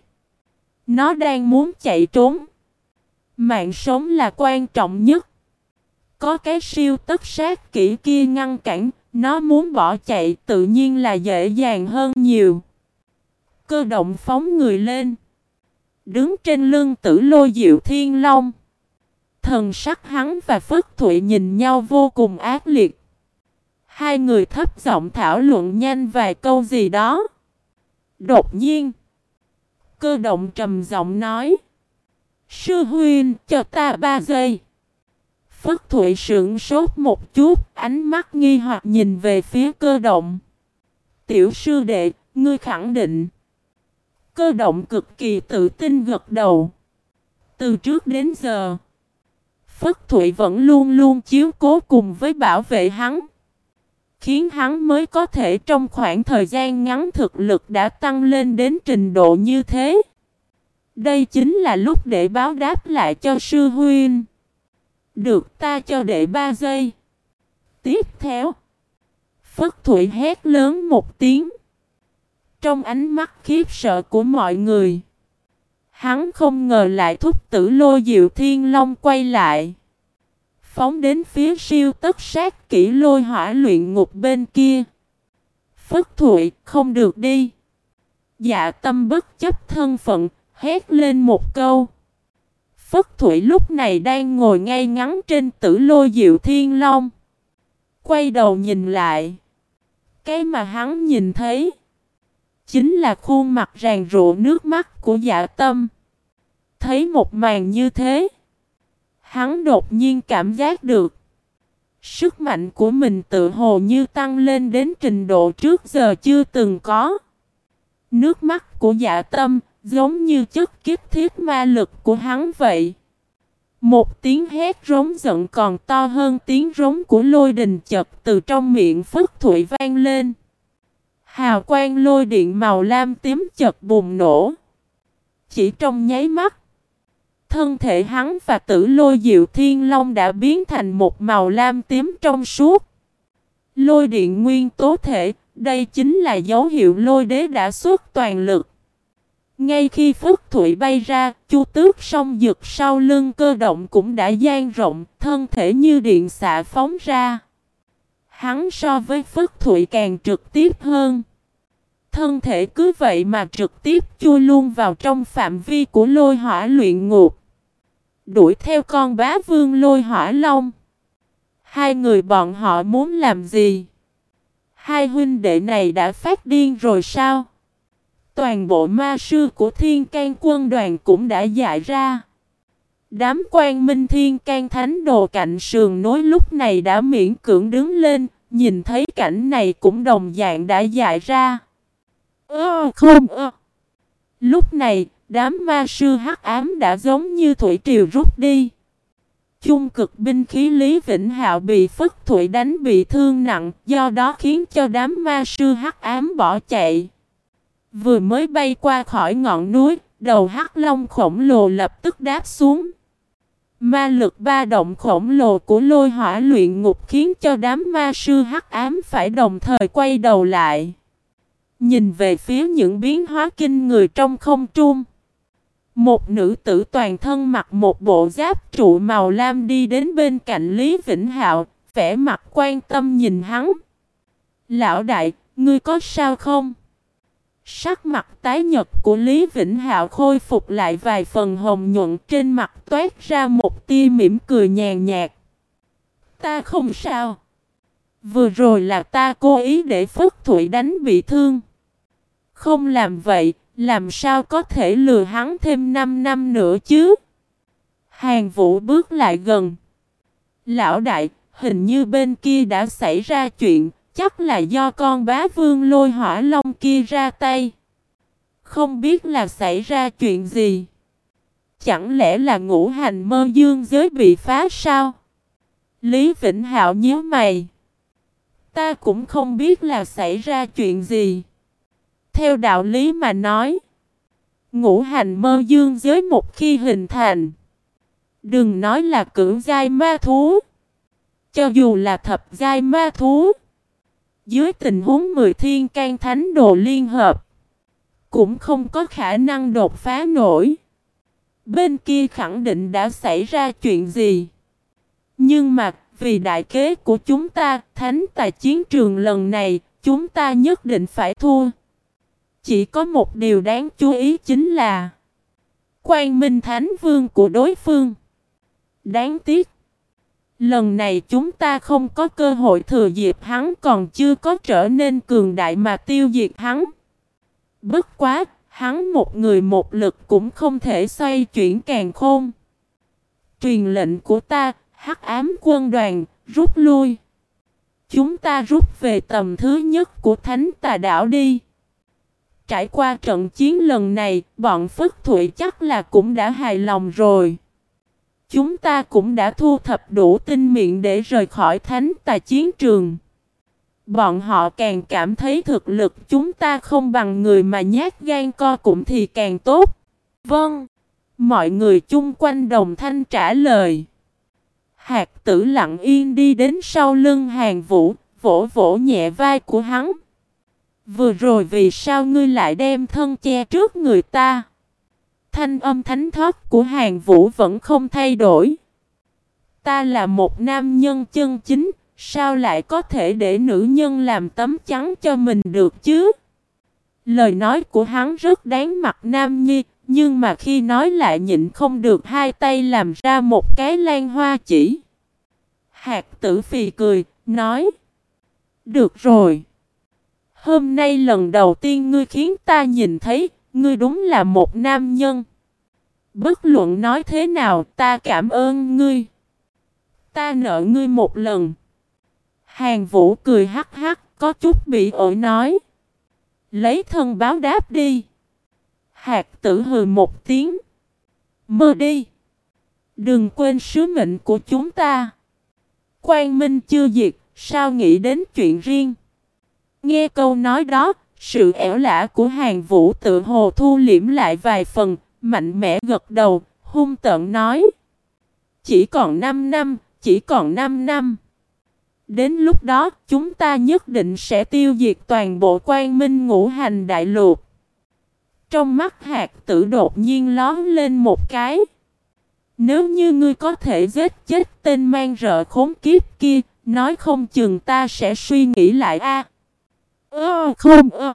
Nó đang muốn chạy trốn. Mạng sống là quan trọng nhất. Có cái siêu tất sát kỹ kia ngăn cản, nó muốn bỏ chạy tự nhiên là dễ dàng hơn nhiều. Cơ động phóng người lên. Đứng trên lưng tử lôi diệu thiên long. Thần sắc hắn và Phất Thụy nhìn nhau vô cùng ác liệt. Hai người thấp giọng thảo luận nhanh vài câu gì đó. Đột nhiên. Cơ động trầm giọng nói. Sư huynh cho ta ba giây. Phất Thụy sững sốt một chút, ánh mắt nghi hoặc nhìn về phía cơ động. Tiểu sư đệ, ngươi khẳng định. Cơ động cực kỳ tự tin gật đầu. Từ trước đến giờ, Phất Thụy vẫn luôn luôn chiếu cố cùng với bảo vệ hắn. Khiến hắn mới có thể trong khoảng thời gian ngắn thực lực đã tăng lên đến trình độ như thế. Đây chính là lúc để báo đáp lại cho sư huynh. Được ta cho đệ ba giây. Tiếp theo. Phất Thụy hét lớn một tiếng. Trong ánh mắt khiếp sợ của mọi người. Hắn không ngờ lại thúc tử lô diệu thiên long quay lại. Phóng đến phía siêu tất sát kỹ lôi hỏa luyện ngục bên kia. Phất Thụy, không được đi. Dạ tâm bất chấp thân phận, hét lên một câu. Phất Thụy lúc này đang ngồi ngay ngắn trên tử lôi diệu thiên long. Quay đầu nhìn lại. Cái mà hắn nhìn thấy. Chính là khuôn mặt ràng rộ nước mắt của dạ tâm. Thấy một màn như thế. Hắn đột nhiên cảm giác được. Sức mạnh của mình tự hồ như tăng lên đến trình độ trước giờ chưa từng có. Nước mắt của dạ tâm Giống như chất kiếp thiết ma lực của hắn vậy. Một tiếng hét rống giận còn to hơn tiếng rống của lôi đình chật từ trong miệng phất thủy vang lên. Hào quang lôi điện màu lam tím chật bùng nổ. Chỉ trong nháy mắt, thân thể hắn và tử lôi diệu thiên long đã biến thành một màu lam tím trong suốt. Lôi điện nguyên tố thể, đây chính là dấu hiệu lôi đế đã xuất toàn lực. Ngay khi phước Thụy bay ra, Chu Tước song dực sau lưng cơ động cũng đã dang rộng, thân thể như điện xạ phóng ra. Hắn so với phước Thụy càng trực tiếp hơn. Thân thể cứ vậy mà trực tiếp chui luôn vào trong phạm vi của lôi hỏa luyện ngục. Đuổi theo con bá vương lôi hỏa long. Hai người bọn họ muốn làm gì? Hai huynh đệ này đã phát điên rồi sao? Toàn bộ ma sư của thiên can quân đoàn cũng đã dại ra. Đám quan minh thiên can thánh đồ cạnh sườn nối lúc này đã miễn cưỡng đứng lên, nhìn thấy cảnh này cũng đồng dạng đã dại ra. Ơ không ơ. Lúc này, đám ma sư hắc ám đã giống như thủy triều rút đi. Chung cực binh khí Lý Vĩnh Hạo bị Phất thủy đánh bị thương nặng, do đó khiến cho đám ma sư hắc ám bỏ chạy. Vừa mới bay qua khỏi ngọn núi, đầu hắc long khổng lồ lập tức đáp xuống. Ma lực ba động khổng lồ của lôi hỏa luyện ngục khiến cho đám ma sư hắc ám phải đồng thời quay đầu lại. Nhìn về phía những biến hóa kinh người trong không trung. Một nữ tử toàn thân mặc một bộ giáp trụ màu lam đi đến bên cạnh Lý Vĩnh Hạo, vẻ mặt quan tâm nhìn hắn. Lão đại, ngươi có sao không? Sắc mặt tái nhật của Lý Vĩnh Hạo khôi phục lại vài phần hồng nhuận trên mặt toát ra một tia mỉm cười nhàn nhạt. Ta không sao. Vừa rồi là ta cố ý để Phất Thụy đánh bị thương. Không làm vậy, làm sao có thể lừa hắn thêm 5 năm nữa chứ? Hàng vũ bước lại gần. Lão đại, hình như bên kia đã xảy ra chuyện, chắc là do con bá vương lôi hỏa long kia ra tay. Không biết là xảy ra chuyện gì. Chẳng lẽ là ngũ hành mơ dương giới bị phá sao? Lý Vĩnh Hạo nhớ mày. Ta cũng không biết là xảy ra chuyện gì. Theo đạo lý mà nói. Ngũ hành mơ dương giới một khi hình thành. Đừng nói là cưỡng giai ma thú. Cho dù là thập giai ma thú. Dưới tình huống mười thiên can thánh đồ liên hợp. Cũng không có khả năng đột phá nổi. Bên kia khẳng định đã xảy ra chuyện gì. Nhưng mà vì đại kế của chúng ta, thánh tài chiến trường lần này, chúng ta nhất định phải thua. Chỉ có một điều đáng chú ý chính là Quang Minh Thánh Vương của đối phương. Đáng tiếc. Lần này chúng ta không có cơ hội thừa dịp hắn còn chưa có trở nên cường đại mà tiêu diệt hắn. Bất quá, hắn một người một lực cũng không thể xoay chuyển càng khôn. Truyền lệnh của ta, hắc ám quân đoàn, rút lui. Chúng ta rút về tầm thứ nhất của thánh tà đảo đi. Trải qua trận chiến lần này, bọn Phất Thụy chắc là cũng đã hài lòng rồi. Chúng ta cũng đã thu thập đủ tinh miệng để rời khỏi thánh tà chiến trường. Bọn họ càng cảm thấy thực lực chúng ta không bằng người mà nhát gan co cũng thì càng tốt. Vâng. Mọi người chung quanh đồng thanh trả lời. Hạt tử lặng yên đi đến sau lưng hàng vũ, vỗ vỗ nhẹ vai của hắn. Vừa rồi vì sao ngươi lại đem thân che trước người ta? Thanh âm thánh thoát của hàng vũ vẫn không thay đổi. Ta là một nam nhân chân chính, sao lại có thể để nữ nhân làm tấm chắn cho mình được chứ? Lời nói của hắn rất đáng mặt nam nhi, nhưng mà khi nói lại nhịn không được hai tay làm ra một cái lan hoa chỉ. Hạt tử phì cười, nói. Được rồi. Hôm nay lần đầu tiên ngươi khiến ta nhìn thấy, ngươi đúng là một nam nhân. Bất luận nói thế nào, ta cảm ơn ngươi. Ta nợ ngươi một lần. Hàng vũ cười hắc hắc, có chút bị ổi nói. Lấy thân báo đáp đi. Hạt tử hừ một tiếng. Mơ đi. Đừng quên sứ mệnh của chúng ta. Quang Minh chưa diệt, sao nghĩ đến chuyện riêng. Nghe câu nói đó, sự ẻo lả của hàng vũ tự hồ thu liễm lại vài phần, mạnh mẽ gật đầu, hung tợn nói. Chỉ còn 5 năm, chỉ còn 5 năm. Đến lúc đó, chúng ta nhất định sẽ tiêu diệt toàn bộ quan minh ngũ hành đại lục. Trong mắt hạt tử đột nhiên lón lên một cái. Nếu như ngươi có thể giết chết tên mang rợ khốn kiếp kia, nói không chừng ta sẽ suy nghĩ lại a. Ơ không ơ.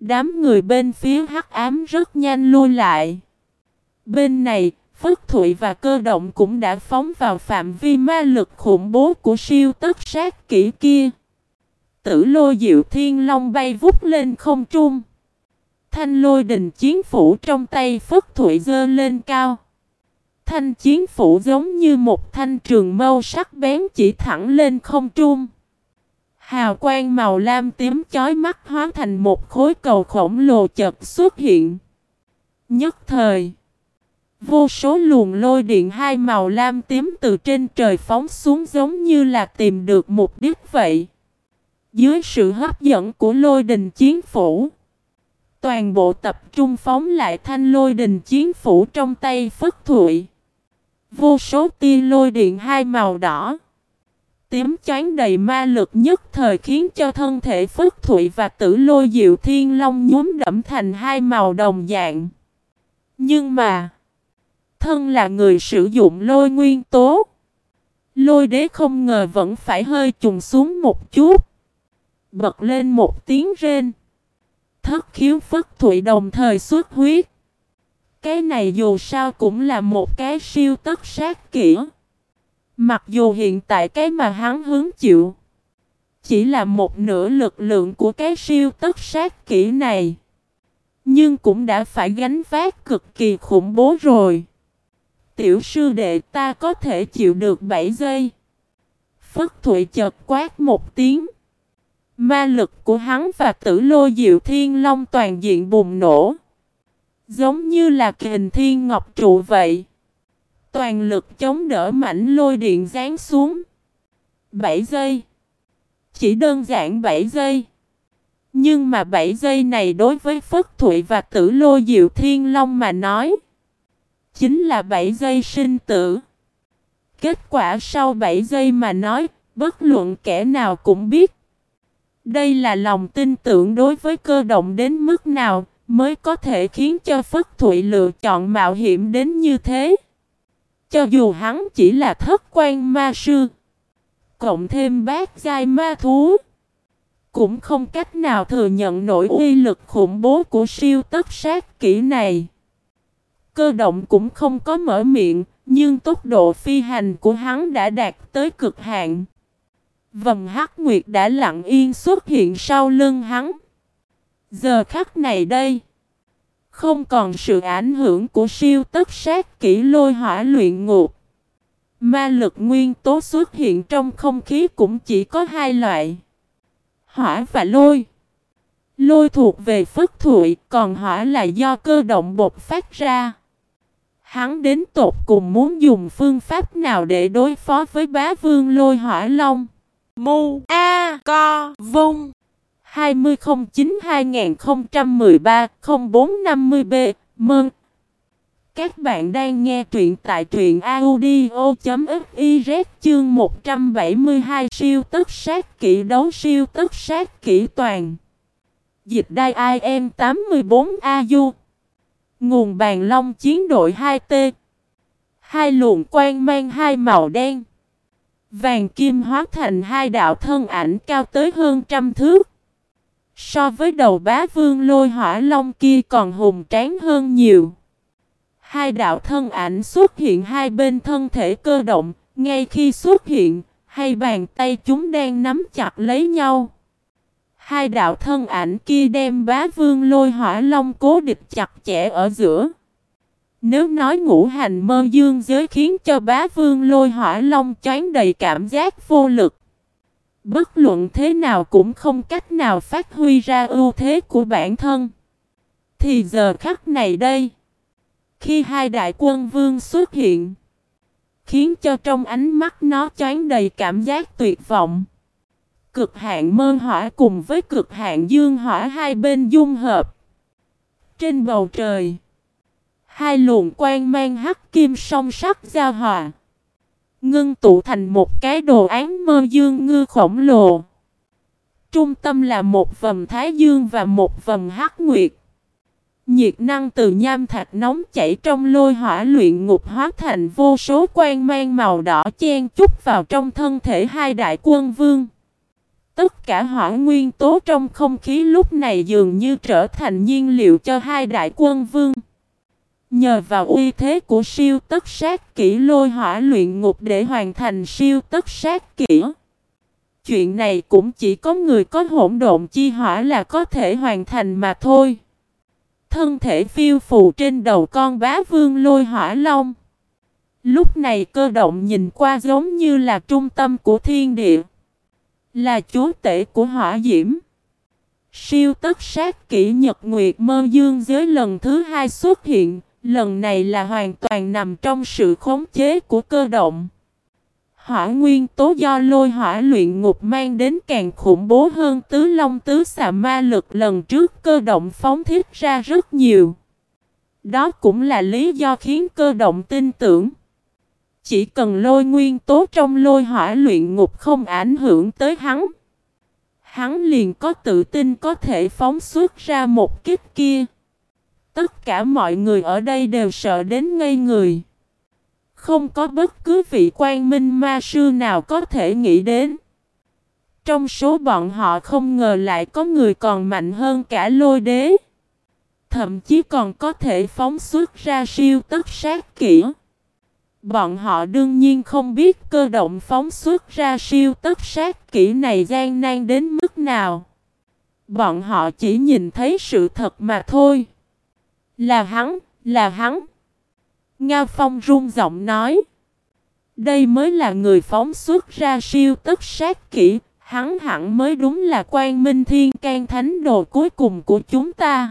Đám người bên phía hắc ám rất nhanh lui lại. Bên này, Phất Thụy và cơ động cũng đã phóng vào phạm vi ma lực khủng bố của siêu tất sát kỹ kia. Tử lôi diệu thiên long bay vút lên không trung. Thanh lôi đình chiến phủ trong tay Phất Thụy dơ lên cao. Thanh chiến phủ giống như một thanh trường mâu sắc bén chỉ thẳng lên không trung. Hào quang màu lam tím chói mắt hóa thành một khối cầu khổng lồ chật xuất hiện. Nhất thời, vô số luồng lôi điện hai màu lam tím từ trên trời phóng xuống giống như là tìm được mục đích vậy. Dưới sự hấp dẫn của lôi đình chiến phủ, toàn bộ tập trung phóng lại thanh lôi đình chiến phủ trong tay Phất Thụy. Vô số tia lôi điện hai màu đỏ tím choáng đầy ma lực nhất thời khiến cho thân thể Phất Thụy và Tử Lôi Diệu Thiên Long nhuốm đẫm thành hai màu đồng dạng. Nhưng mà, thân là người sử dụng lôi nguyên tố. Lôi đế không ngờ vẫn phải hơi trùng xuống một chút. Bật lên một tiếng rên. Thất khiếu Phất Thụy đồng thời xuất huyết. Cái này dù sao cũng là một cái siêu tất sát kỹ. Mặc dù hiện tại cái mà hắn hướng chịu chỉ là một nửa lực lượng của cái siêu tất sát kỹ này. Nhưng cũng đã phải gánh vác cực kỳ khủng bố rồi. Tiểu sư đệ, ta có thể chịu được 7 giây. Phất Thụy chợt quát một tiếng. Ma lực của hắn và tử lô diệu thiên long toàn diện bùng nổ. Giống như là kình thiên ngọc trụ vậy. Toàn lực chống đỡ mảnh lôi điện giáng xuống. 7 giây. Chỉ đơn giản 7 giây. Nhưng mà 7 giây này đối với Phất Thụy và Tử Lô Diệu Thiên Long mà nói. Chính là 7 giây sinh tử. Kết quả sau 7 giây mà nói, bất luận kẻ nào cũng biết. Đây là lòng tin tưởng đối với cơ động đến mức nào mới có thể khiến cho Phất Thụy lựa chọn mạo hiểm đến như thế. Cho dù hắn chỉ là thất quan ma sư, cộng thêm bát giai ma thú, cũng không cách nào thừa nhận nổi uy lực khủng bố của siêu tất sát kỹ này. Cơ động cũng không có mở miệng, nhưng tốc độ phi hành của hắn đã đạt tới cực hạn. Vầng hắc nguyệt đã lặng yên xuất hiện sau lưng hắn. Giờ khắc này đây, không còn sự ảnh hưởng của siêu tất sát kỹ lôi hỏa luyện ngục. Ma lực nguyên tố xuất hiện trong không khí cũng chỉ có hai loại. Hỏa và lôi. Lôi thuộc về phất thụy, còn hỏa là do cơ động bột phát ra. Hắn đến tột cùng muốn dùng phương pháp nào để đối phó với bá vương lôi hỏa long. Mu A Co Vung 2009-2013-0450B Mừng! Các bạn đang nghe truyện tại truyện audio.fiz chương 172 siêu tức sát kỹ đấu siêu tức sát kỹ toàn. Dịch đai IM 84AU Nguồn bàn long chiến đội 2T Hai luồng quang mang hai màu đen. Vàng kim hóa thành hai đạo thân ảnh cao tới hơn trăm thước. So với đầu bá vương lôi hỏa long kia còn hùng tráng hơn nhiều. Hai đạo thân ảnh xuất hiện hai bên thân thể cơ động, ngay khi xuất hiện, hai bàn tay chúng đang nắm chặt lấy nhau. Hai đạo thân ảnh kia đem bá vương lôi hỏa long cố địch chặt chẽ ở giữa. Nếu nói ngũ hành mơ dương giới khiến cho bá vương lôi hỏa long choáng đầy cảm giác vô lực. Bất luận thế nào cũng không cách nào phát huy ra ưu thế của bản thân. Thì giờ khắc này đây, khi hai đại quân vương xuất hiện, khiến cho trong ánh mắt nó choáng đầy cảm giác tuyệt vọng. Cực hạn mơ hỏa cùng với cực hạn dương hỏa hai bên dung hợp. Trên bầu trời, hai luồng quang mang hắc kim song sắc giao hòa. Ngưng tụ thành một cái đồ án mơ dương ngư khổng lồ. Trung tâm là một vầm thái dương và một vầm hắc nguyệt. Nhiệt năng từ nham thạch nóng chảy trong lôi hỏa luyện ngục hóa thành vô số quan mang màu đỏ chen chút vào trong thân thể hai đại quân vương. Tất cả hỏa nguyên tố trong không khí lúc này dường như trở thành nhiên liệu cho hai đại quân vương. Nhờ vào uy thế của siêu tất sát kỹ lôi hỏa luyện ngục để hoàn thành siêu tất sát kỹ. Chuyện này cũng chỉ có người có hỗn độn chi hỏa là có thể hoàn thành mà thôi. Thân thể phiêu phù trên đầu con bá vương lôi hỏa long. Lúc này cơ động nhìn qua giống như là trung tâm của thiên địa. Là chúa tể của hỏa diễm. Siêu tất sát kỹ nhật nguyệt mơ dương giới lần thứ hai xuất hiện. Lần này là hoàn toàn nằm trong sự khống chế của cơ động. Hỏa nguyên tố do lôi hỏa luyện ngục mang đến càng khủng bố hơn tứ long tứ xà ma lực lần trước cơ động phóng thiết ra rất nhiều. Đó cũng là lý do khiến cơ động tin tưởng. Chỉ cần lôi nguyên tố trong lôi hỏa luyện ngục không ảnh hưởng tới hắn. Hắn liền có tự tin có thể phóng xuất ra một kích kia. Tất cả mọi người ở đây đều sợ đến ngây người. Không có bất cứ vị quan minh ma sư nào có thể nghĩ đến. Trong số bọn họ không ngờ lại có người còn mạnh hơn cả lôi đế. Thậm chí còn có thể phóng xuất ra siêu tất sát kỹ. Bọn họ đương nhiên không biết cơ động phóng xuất ra siêu tất sát kỹ này gian nan đến mức nào. Bọn họ chỉ nhìn thấy sự thật mà thôi. Là hắn, là hắn. Nga Phong run giọng nói. Đây mới là người phóng xuất ra siêu tức sát kỹ, hắn hẳn mới đúng là quan minh thiên can thánh đồ cuối cùng của chúng ta.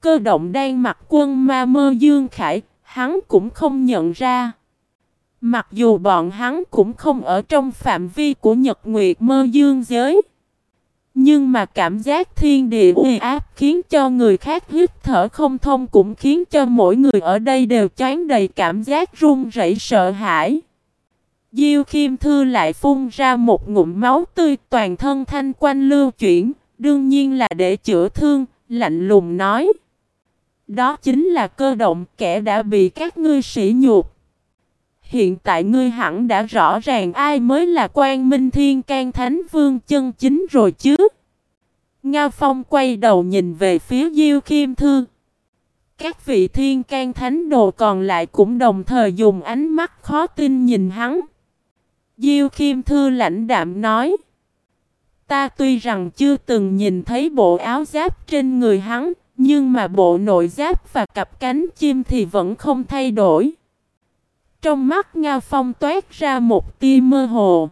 Cơ động đang mặc quân ma mơ dương khải, hắn cũng không nhận ra. Mặc dù bọn hắn cũng không ở trong phạm vi của nhật nguyệt mơ dương giới. Nhưng mà cảm giác thiên địa uy áp khiến cho người khác hít thở không thông cũng khiến cho mỗi người ở đây đều chán đầy cảm giác run rẩy sợ hãi. Diêu Khiêm Thư lại phun ra một ngụm máu tươi toàn thân thanh quanh lưu chuyển, đương nhiên là để chữa thương, lạnh lùng nói. Đó chính là cơ động kẻ đã bị các ngươi sỉ nhục. Hiện tại ngươi hẳn đã rõ ràng ai mới là quan minh thiên can thánh vương chân chính rồi chứ. Nga Phong quay đầu nhìn về phía Diêu Kim Thư. Các vị thiên can thánh đồ còn lại cũng đồng thời dùng ánh mắt khó tin nhìn hắn. Diêu Kim Thư lãnh đạm nói. Ta tuy rằng chưa từng nhìn thấy bộ áo giáp trên người hắn, nhưng mà bộ nội giáp và cặp cánh chim thì vẫn không thay đổi. Trong mắt Nga Phong toát ra một tia mơ hồ.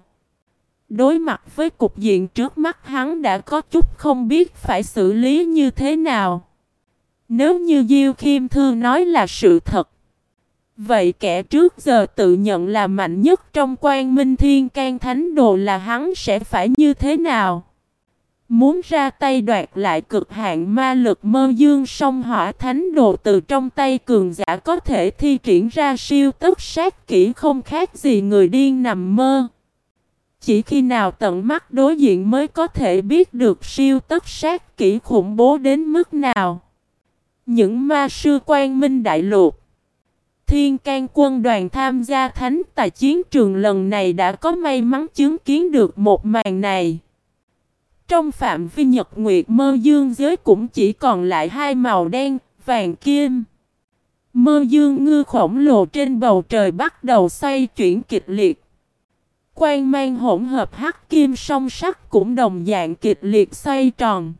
Đối mặt với cục diện trước mắt, hắn đã có chút không biết phải xử lý như thế nào. Nếu như Diêu Khiêm Thư nói là sự thật. Vậy kẻ trước giờ tự nhận là mạnh nhất trong quan minh thiên can thánh đồ là hắn sẽ phải như thế nào? Muốn ra tay đoạt lại cực hạn ma lực mơ dương song hỏa thánh đồ từ trong tay cường giả có thể thi triển ra siêu tức sát kỹ không khác gì người điên nằm mơ. Chỉ khi nào tận mắt đối diện mới có thể biết được siêu tất sát kỹ khủng bố đến mức nào. Những ma sư quan minh đại lục, Thiên can quân đoàn tham gia thánh tài chiến trường lần này đã có may mắn chứng kiến được một màn này. Trong phạm vi nhật nguyệt mơ dương giới cũng chỉ còn lại hai màu đen, vàng kim. Mơ dương ngư khổng lồ trên bầu trời bắt đầu xoay chuyển kịch liệt. Quang mang hỗn hợp hắc kim song sắc cũng đồng dạng kịch liệt xoay tròn.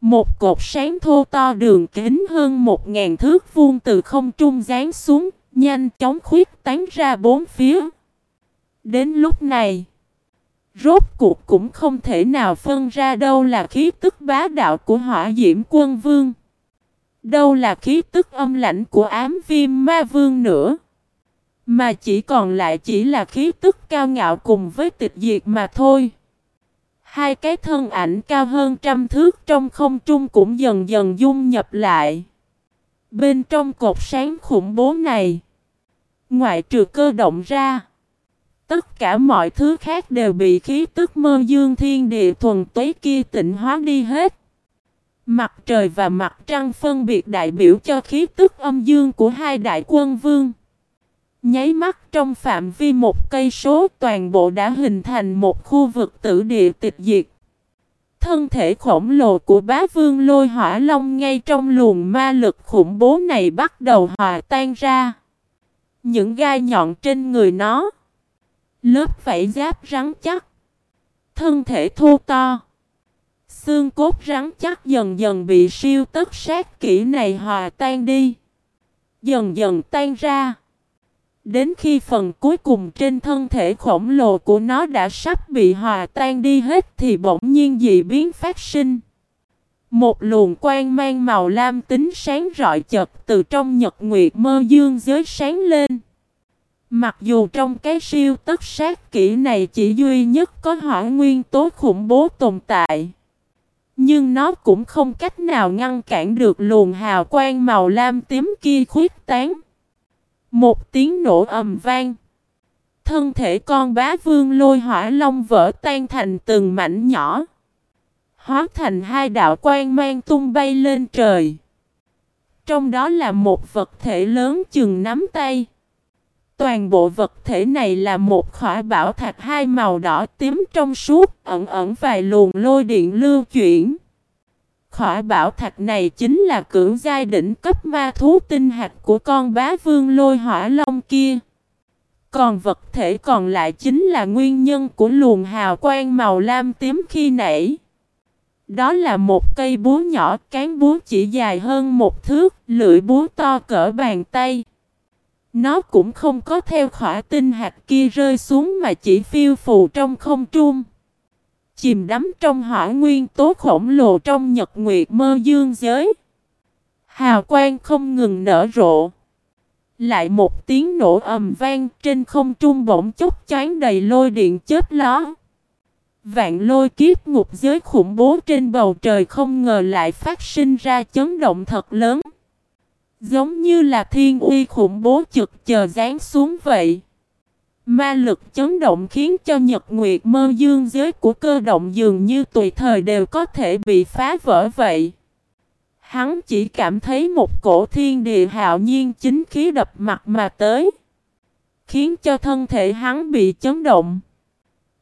Một cột sáng thô to đường kính hơn một ngàn thước vuông từ không trung giáng xuống, nhanh chóng khuyết tán ra bốn phía. Đến lúc này, rốt cuộc cũng không thể nào phân ra đâu là khí tức bá đạo của hỏa diễm quân vương. Đâu là khí tức âm lãnh của ám viêm ma vương nữa. Mà chỉ còn lại chỉ là khí tức cao ngạo cùng với tịch diệt mà thôi. Hai cái thân ảnh cao hơn trăm thước trong không trung cũng dần dần dung nhập lại. Bên trong cột sáng khủng bố này, ngoại trừ cơ động ra, tất cả mọi thứ khác đều bị khí tức mơ dương thiên địa thuần tuế kia tịnh hóa đi hết. Mặt trời và mặt trăng phân biệt đại biểu cho khí tức âm dương của hai đại quân vương. Nháy mắt trong phạm vi một cây số toàn bộ đã hình thành một khu vực tử địa tịch diệt. Thân thể khổng lồ của bá vương lôi hỏa long ngay trong luồng ma lực khủng bố này bắt đầu hòa tan ra. Những gai nhọn trên người nó. Lớp vảy giáp rắn chắc. Thân thể thô to. Xương cốt rắn chắc dần dần bị siêu tất sát kỹ này hòa tan đi. Dần dần tan ra. Đến khi phần cuối cùng trên thân thể khổng lồ của nó đã sắp bị hòa tan đi hết thì bỗng nhiên dị biến phát sinh. Một luồng quang mang màu lam tính sáng rọi chật từ trong nhật nguyệt mơ dương giới sáng lên. Mặc dù trong cái siêu tất sát kỹ này chỉ duy nhất có hỏa nguyên tố khủng bố tồn tại. Nhưng nó cũng không cách nào ngăn cản được luồng hào quang màu lam tím kia khuyết tán. Một tiếng nổ ầm vang. Thân thể con bá vương lôi hỏa long vỡ tan thành từng mảnh nhỏ. Hóa thành hai đạo quang mang tung bay lên trời. Trong đó là một vật thể lớn chừng nắm tay. Toàn bộ vật thể này là một khỏa bảo thạch hai màu đỏ tím trong suốt, ẩn ẩn vài luồng lôi điện lưu chuyển. Khỏa bảo thạch này chính là cưỡng giai đỉnh cấp ma thú tinh hạt của con bá vương lôi hỏa long kia. Còn vật thể còn lại chính là nguyên nhân của luồng hào quang màu lam tím khi nãy. Đó là một cây búa nhỏ, cán búa chỉ dài hơn một thước, lưỡi búa to cỡ bàn tay. Nó cũng không có theo khỏa tinh hạt kia rơi xuống mà chỉ phiêu phù trong không trung. Chìm đắm trong hỏa nguyên tố khổng lồ trong nhật nguyệt mơ dương giới. Hào quang không ngừng nở rộ. Lại một tiếng nổ ầm vang trên không trung bỗng chốc chán đầy lôi điện chết ló. Vạn lôi kiếp ngục giới khủng bố trên bầu trời không ngờ lại phát sinh ra chấn động thật lớn. Giống như là thiên uy khủng bố trực chờ rán xuống vậy. Ma lực chấn động khiến cho nhật nguyệt mơ dương giới của cơ động dường như tùy thời đều có thể bị phá vỡ vậy. Hắn chỉ cảm thấy một cổ thiên địa hạo nhiên chính khí đập mặt mà tới. Khiến cho thân thể hắn bị chấn động.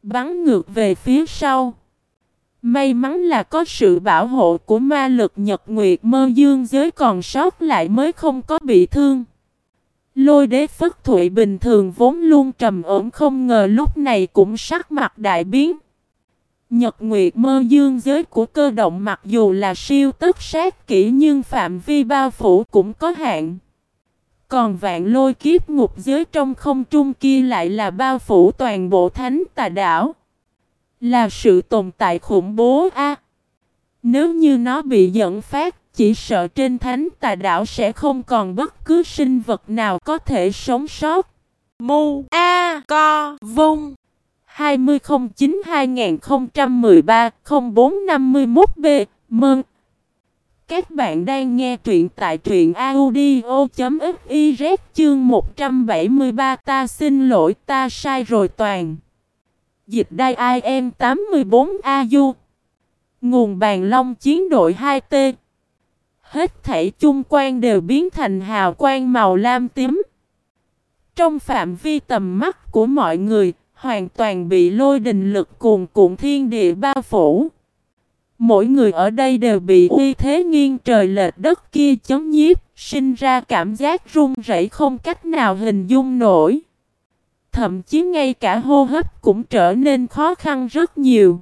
Bắn ngược về phía sau. May mắn là có sự bảo hộ của ma lực nhật nguyệt mơ dương giới còn sót lại mới không có bị thương. Lôi đế phất thụy bình thường vốn luôn trầm ổn không ngờ lúc này cũng sắc mặt đại biến. Nhật nguyệt mơ dương giới của cơ động mặc dù là siêu tức sát kỹ nhưng phạm vi bao phủ cũng có hạn. Còn vạn lôi kiếp ngục giới trong không trung kia lại là bao phủ toàn bộ thánh tà đảo. Là sự tồn tại khủng bố a. nếu như nó bị dẫn phát, chỉ sợ trên thánh tà đảo sẽ không còn bất cứ sinh vật nào có thể sống sót. Mu A Co Vung 2009-2013-0451B Mừng! Các bạn đang nghe truyện tại truyện audio.fiz chương 173 ta xin lỗi ta sai rồi toàn. Dịch đai IM 84AU Nguồn bàn long chiến đội 2T Hết thảy chung quan đều biến thành hào quang màu lam tím. Trong phạm vi tầm mắt của mọi người, hoàn toàn bị lôi đình lực cuồn cuộn thiên địa bao phủ. Mỗi người ở đây đều bị uy thế nghiêng trời lệch đất kia chấn nhiếp, sinh ra cảm giác run rẩy không cách nào hình dung nổi. Thậm chí ngay cả hô hấp cũng trở nên khó khăn rất nhiều.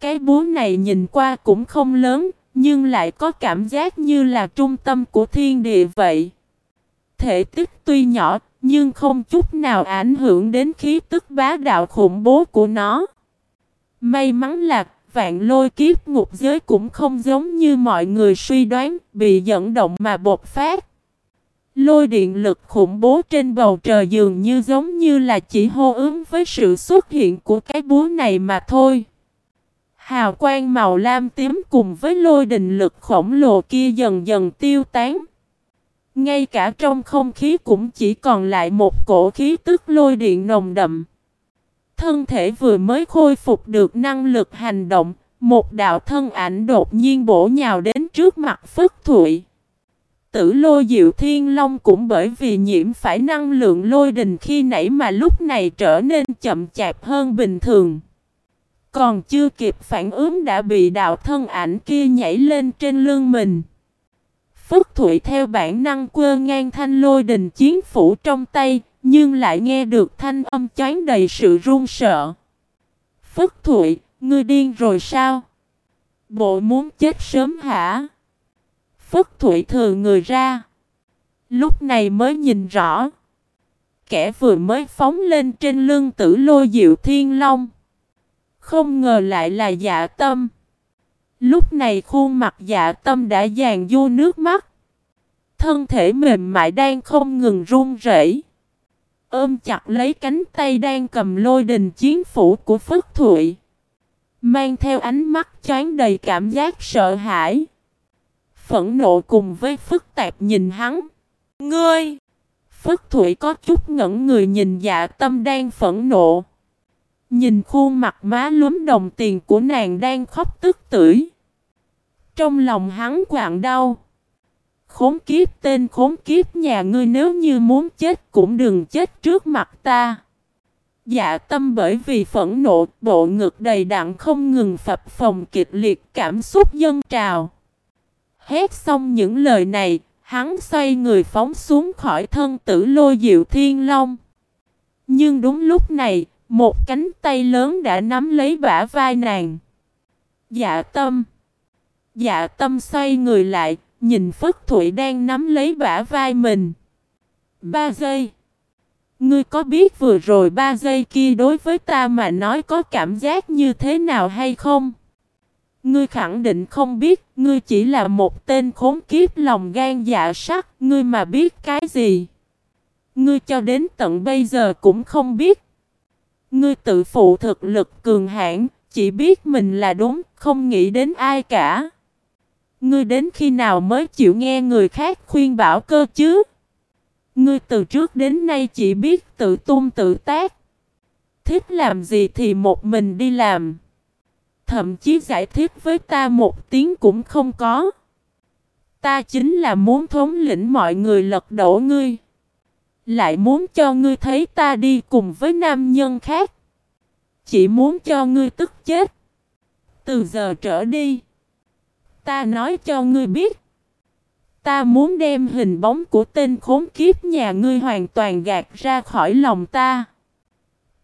Cái búa này nhìn qua cũng không lớn, nhưng lại có cảm giác như là trung tâm của thiên địa vậy. Thể tích tuy nhỏ, nhưng không chút nào ảnh hưởng đến khí tức bá đạo khủng bố của nó. May mắn là vạn lôi kiếp ngục giới cũng không giống như mọi người suy đoán, bị dẫn động mà bột phát. Lôi điện lực khủng bố trên bầu trời dường như giống như là chỉ hô ứng với sự xuất hiện của cái búa này mà thôi. Hào quang màu lam tím cùng với lôi đình lực khổng lồ kia dần dần tiêu tán. Ngay cả trong không khí cũng chỉ còn lại một cổ khí tức lôi điện nồng đậm. Thân thể vừa mới khôi phục được năng lực hành động, Một đạo thân ảnh đột nhiên bổ nhào đến trước mặt Phất Thụy. Tử lôi diệu thiên long cũng bởi vì nhiễm phải năng lượng lôi đình khi nãy mà lúc này trở nên chậm chạp hơn bình thường. Còn chưa kịp phản ứng đã bị đạo thân ảnh kia nhảy lên trên lưng mình. Phúc Thụy theo bản năng quơ ngang thanh lôi đình chiến phủ trong tay, nhưng lại nghe được thanh âm chán đầy sự run sợ. Phúc Thụy, ngươi điên rồi sao? Bộ muốn chết sớm hả? Phất Thụy thừa người ra. Lúc này mới nhìn rõ. Kẻ vừa mới phóng lên trên lưng tử lôi diệu thiên long. Không ngờ lại là dạ tâm. Lúc này khuôn mặt dạ tâm đã dàn vô nước mắt. Thân thể mềm mại đang không ngừng run rẩy, Ôm chặt lấy cánh tay đang cầm lôi đình chiến phủ của Phất Thụy. Mang theo ánh mắt choáng đầy cảm giác sợ hãi. Phẫn nộ cùng với phức tạp nhìn hắn. Ngươi! Phất Thụy có chút ngẩn người nhìn dạ tâm đang phẫn nộ. Nhìn khuôn mặt má lúm đồng tiền của nàng đang khóc tức tưởi. Trong lòng hắn quạng đau. Khốn kiếp tên khốn kiếp nhà ngươi nếu như muốn chết cũng đừng chết trước mặt ta. Dạ tâm bởi vì phẫn nộ, bộ ngực đầy đặn không ngừng phập phồng kịch liệt cảm xúc dân trào. Hét xong những lời này, hắn xoay người phóng xuống khỏi thân tử lôi diệu thiên long. Nhưng đúng lúc này, một cánh tay lớn đã nắm lấy bả vai nàng. Dạ tâm. Dạ tâm xoay người lại, nhìn Phất Thụy đang nắm lấy bả vai mình. Ba giây. Ngươi có biết vừa rồi ba giây kia đối với ta mà nói có cảm giác như thế nào hay không? Ngươi khẳng định không biết, ngươi chỉ là một tên khốn kiếp lòng gan dạ sắt, ngươi mà biết cái gì? Ngươi cho đến tận bây giờ cũng không biết. Ngươi tự phụ thực lực cường hãn, chỉ biết mình là đúng, không nghĩ đến ai cả. Ngươi đến khi nào mới chịu nghe người khác khuyên bảo cơ chứ? Ngươi từ trước đến nay chỉ biết tự tung tự tác. Thích làm gì thì một mình đi làm. Thậm chí giải thích với ta một tiếng cũng không có. Ta chính là muốn thống lĩnh mọi người lật đổ ngươi. Lại muốn cho ngươi thấy ta đi cùng với nam nhân khác. Chỉ muốn cho ngươi tức chết. Từ giờ trở đi. Ta nói cho ngươi biết. Ta muốn đem hình bóng của tên khốn kiếp nhà ngươi hoàn toàn gạt ra khỏi lòng ta.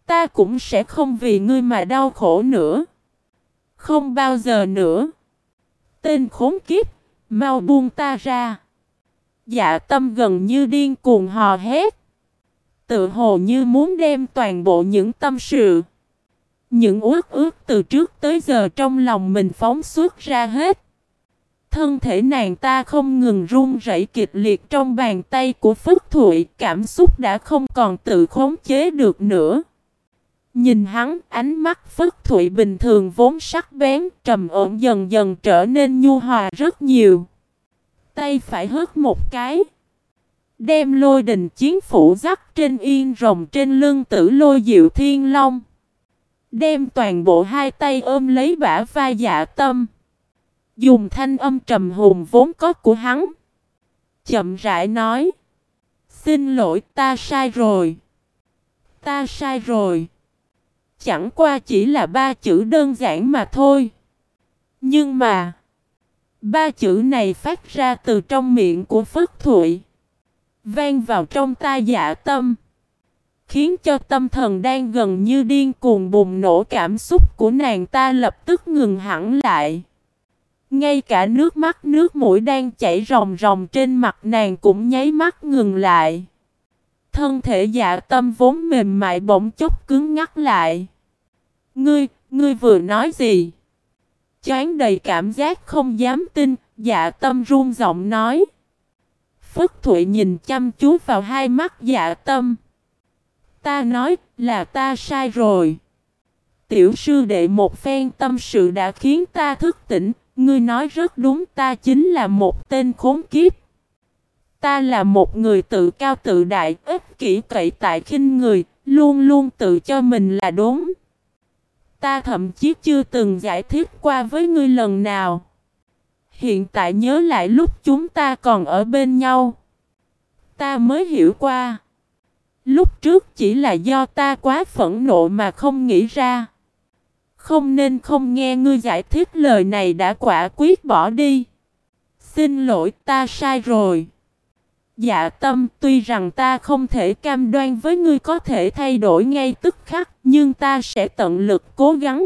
Ta cũng sẽ không vì ngươi mà đau khổ nữa. Không bao giờ nữa. Tên khốn kiếp, mau buông ta ra. Dạ tâm gần như điên cuồng hò hét. Tự hồ như muốn đem toàn bộ những tâm sự. Những uất ước từ trước tới giờ trong lòng mình phóng suốt ra hết. Thân thể nàng ta không ngừng run rẩy kịch liệt trong bàn tay của Phất Thụy, cảm xúc đã không còn tự khống chế được nữa. Nhìn hắn, ánh mắt Phất Thụy bình thường vốn sắc bén, trầm ổn dần dần trở nên nhu hòa rất nhiều. Tay phải hớt một cái. Đem lôi đình chiến phủ dắt trên yên rồng trên lưng tử lôi diệu thiên long. Đem toàn bộ hai tay ôm lấy bả vai dạ tâm. Dùng thanh âm trầm hùng vốn có của hắn. Chậm rãi nói. Xin lỗi ta sai rồi. Ta sai rồi. Chẳng qua chỉ là ba chữ đơn giản mà thôi. Nhưng mà. Ba chữ này phát ra từ trong miệng của Phất Thụy. Vang vào trong tai dạ tâm. Khiến cho tâm thần đang gần như điên cuồng bùng nổ cảm xúc của nàng ta lập tức ngừng hẳn lại. Ngay cả nước mắt nước mũi đang chảy ròng ròng trên mặt nàng cũng nháy mắt ngừng lại. Thân thể dạ tâm vốn mềm mại bỗng chốc cứng ngắt lại. Ngươi, ngươi vừa nói gì? Chán đầy cảm giác không dám tin, dạ tâm run giọng nói. Phất Thụy nhìn chăm chú vào hai mắt dạ tâm. Ta nói là ta sai rồi. Tiểu sư đệ một phen tâm sự đã khiến ta thức tỉnh, Ngươi nói rất đúng ta chính là một tên khốn kiếp. Ta là một người tự cao tự đại, ích kỷ cậy tại khinh người, luôn luôn tự cho mình là đúng. Ta thậm chí chưa từng giải thích qua với ngươi lần nào. Hiện tại nhớ lại lúc chúng ta còn ở bên nhau. Ta mới hiểu qua. Lúc trước chỉ là do ta quá phẫn nộ mà không nghĩ ra. Không nên không nghe ngươi giải thích lời này đã quả quyết bỏ đi. Xin lỗi, ta sai rồi. Dạ tâm, tuy rằng ta không thể cam đoan với ngươi có thể thay đổi ngay tức khắc, nhưng ta sẽ tận lực cố gắng.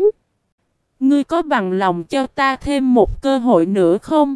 Ngươi có bằng lòng cho ta thêm một cơ hội nữa không?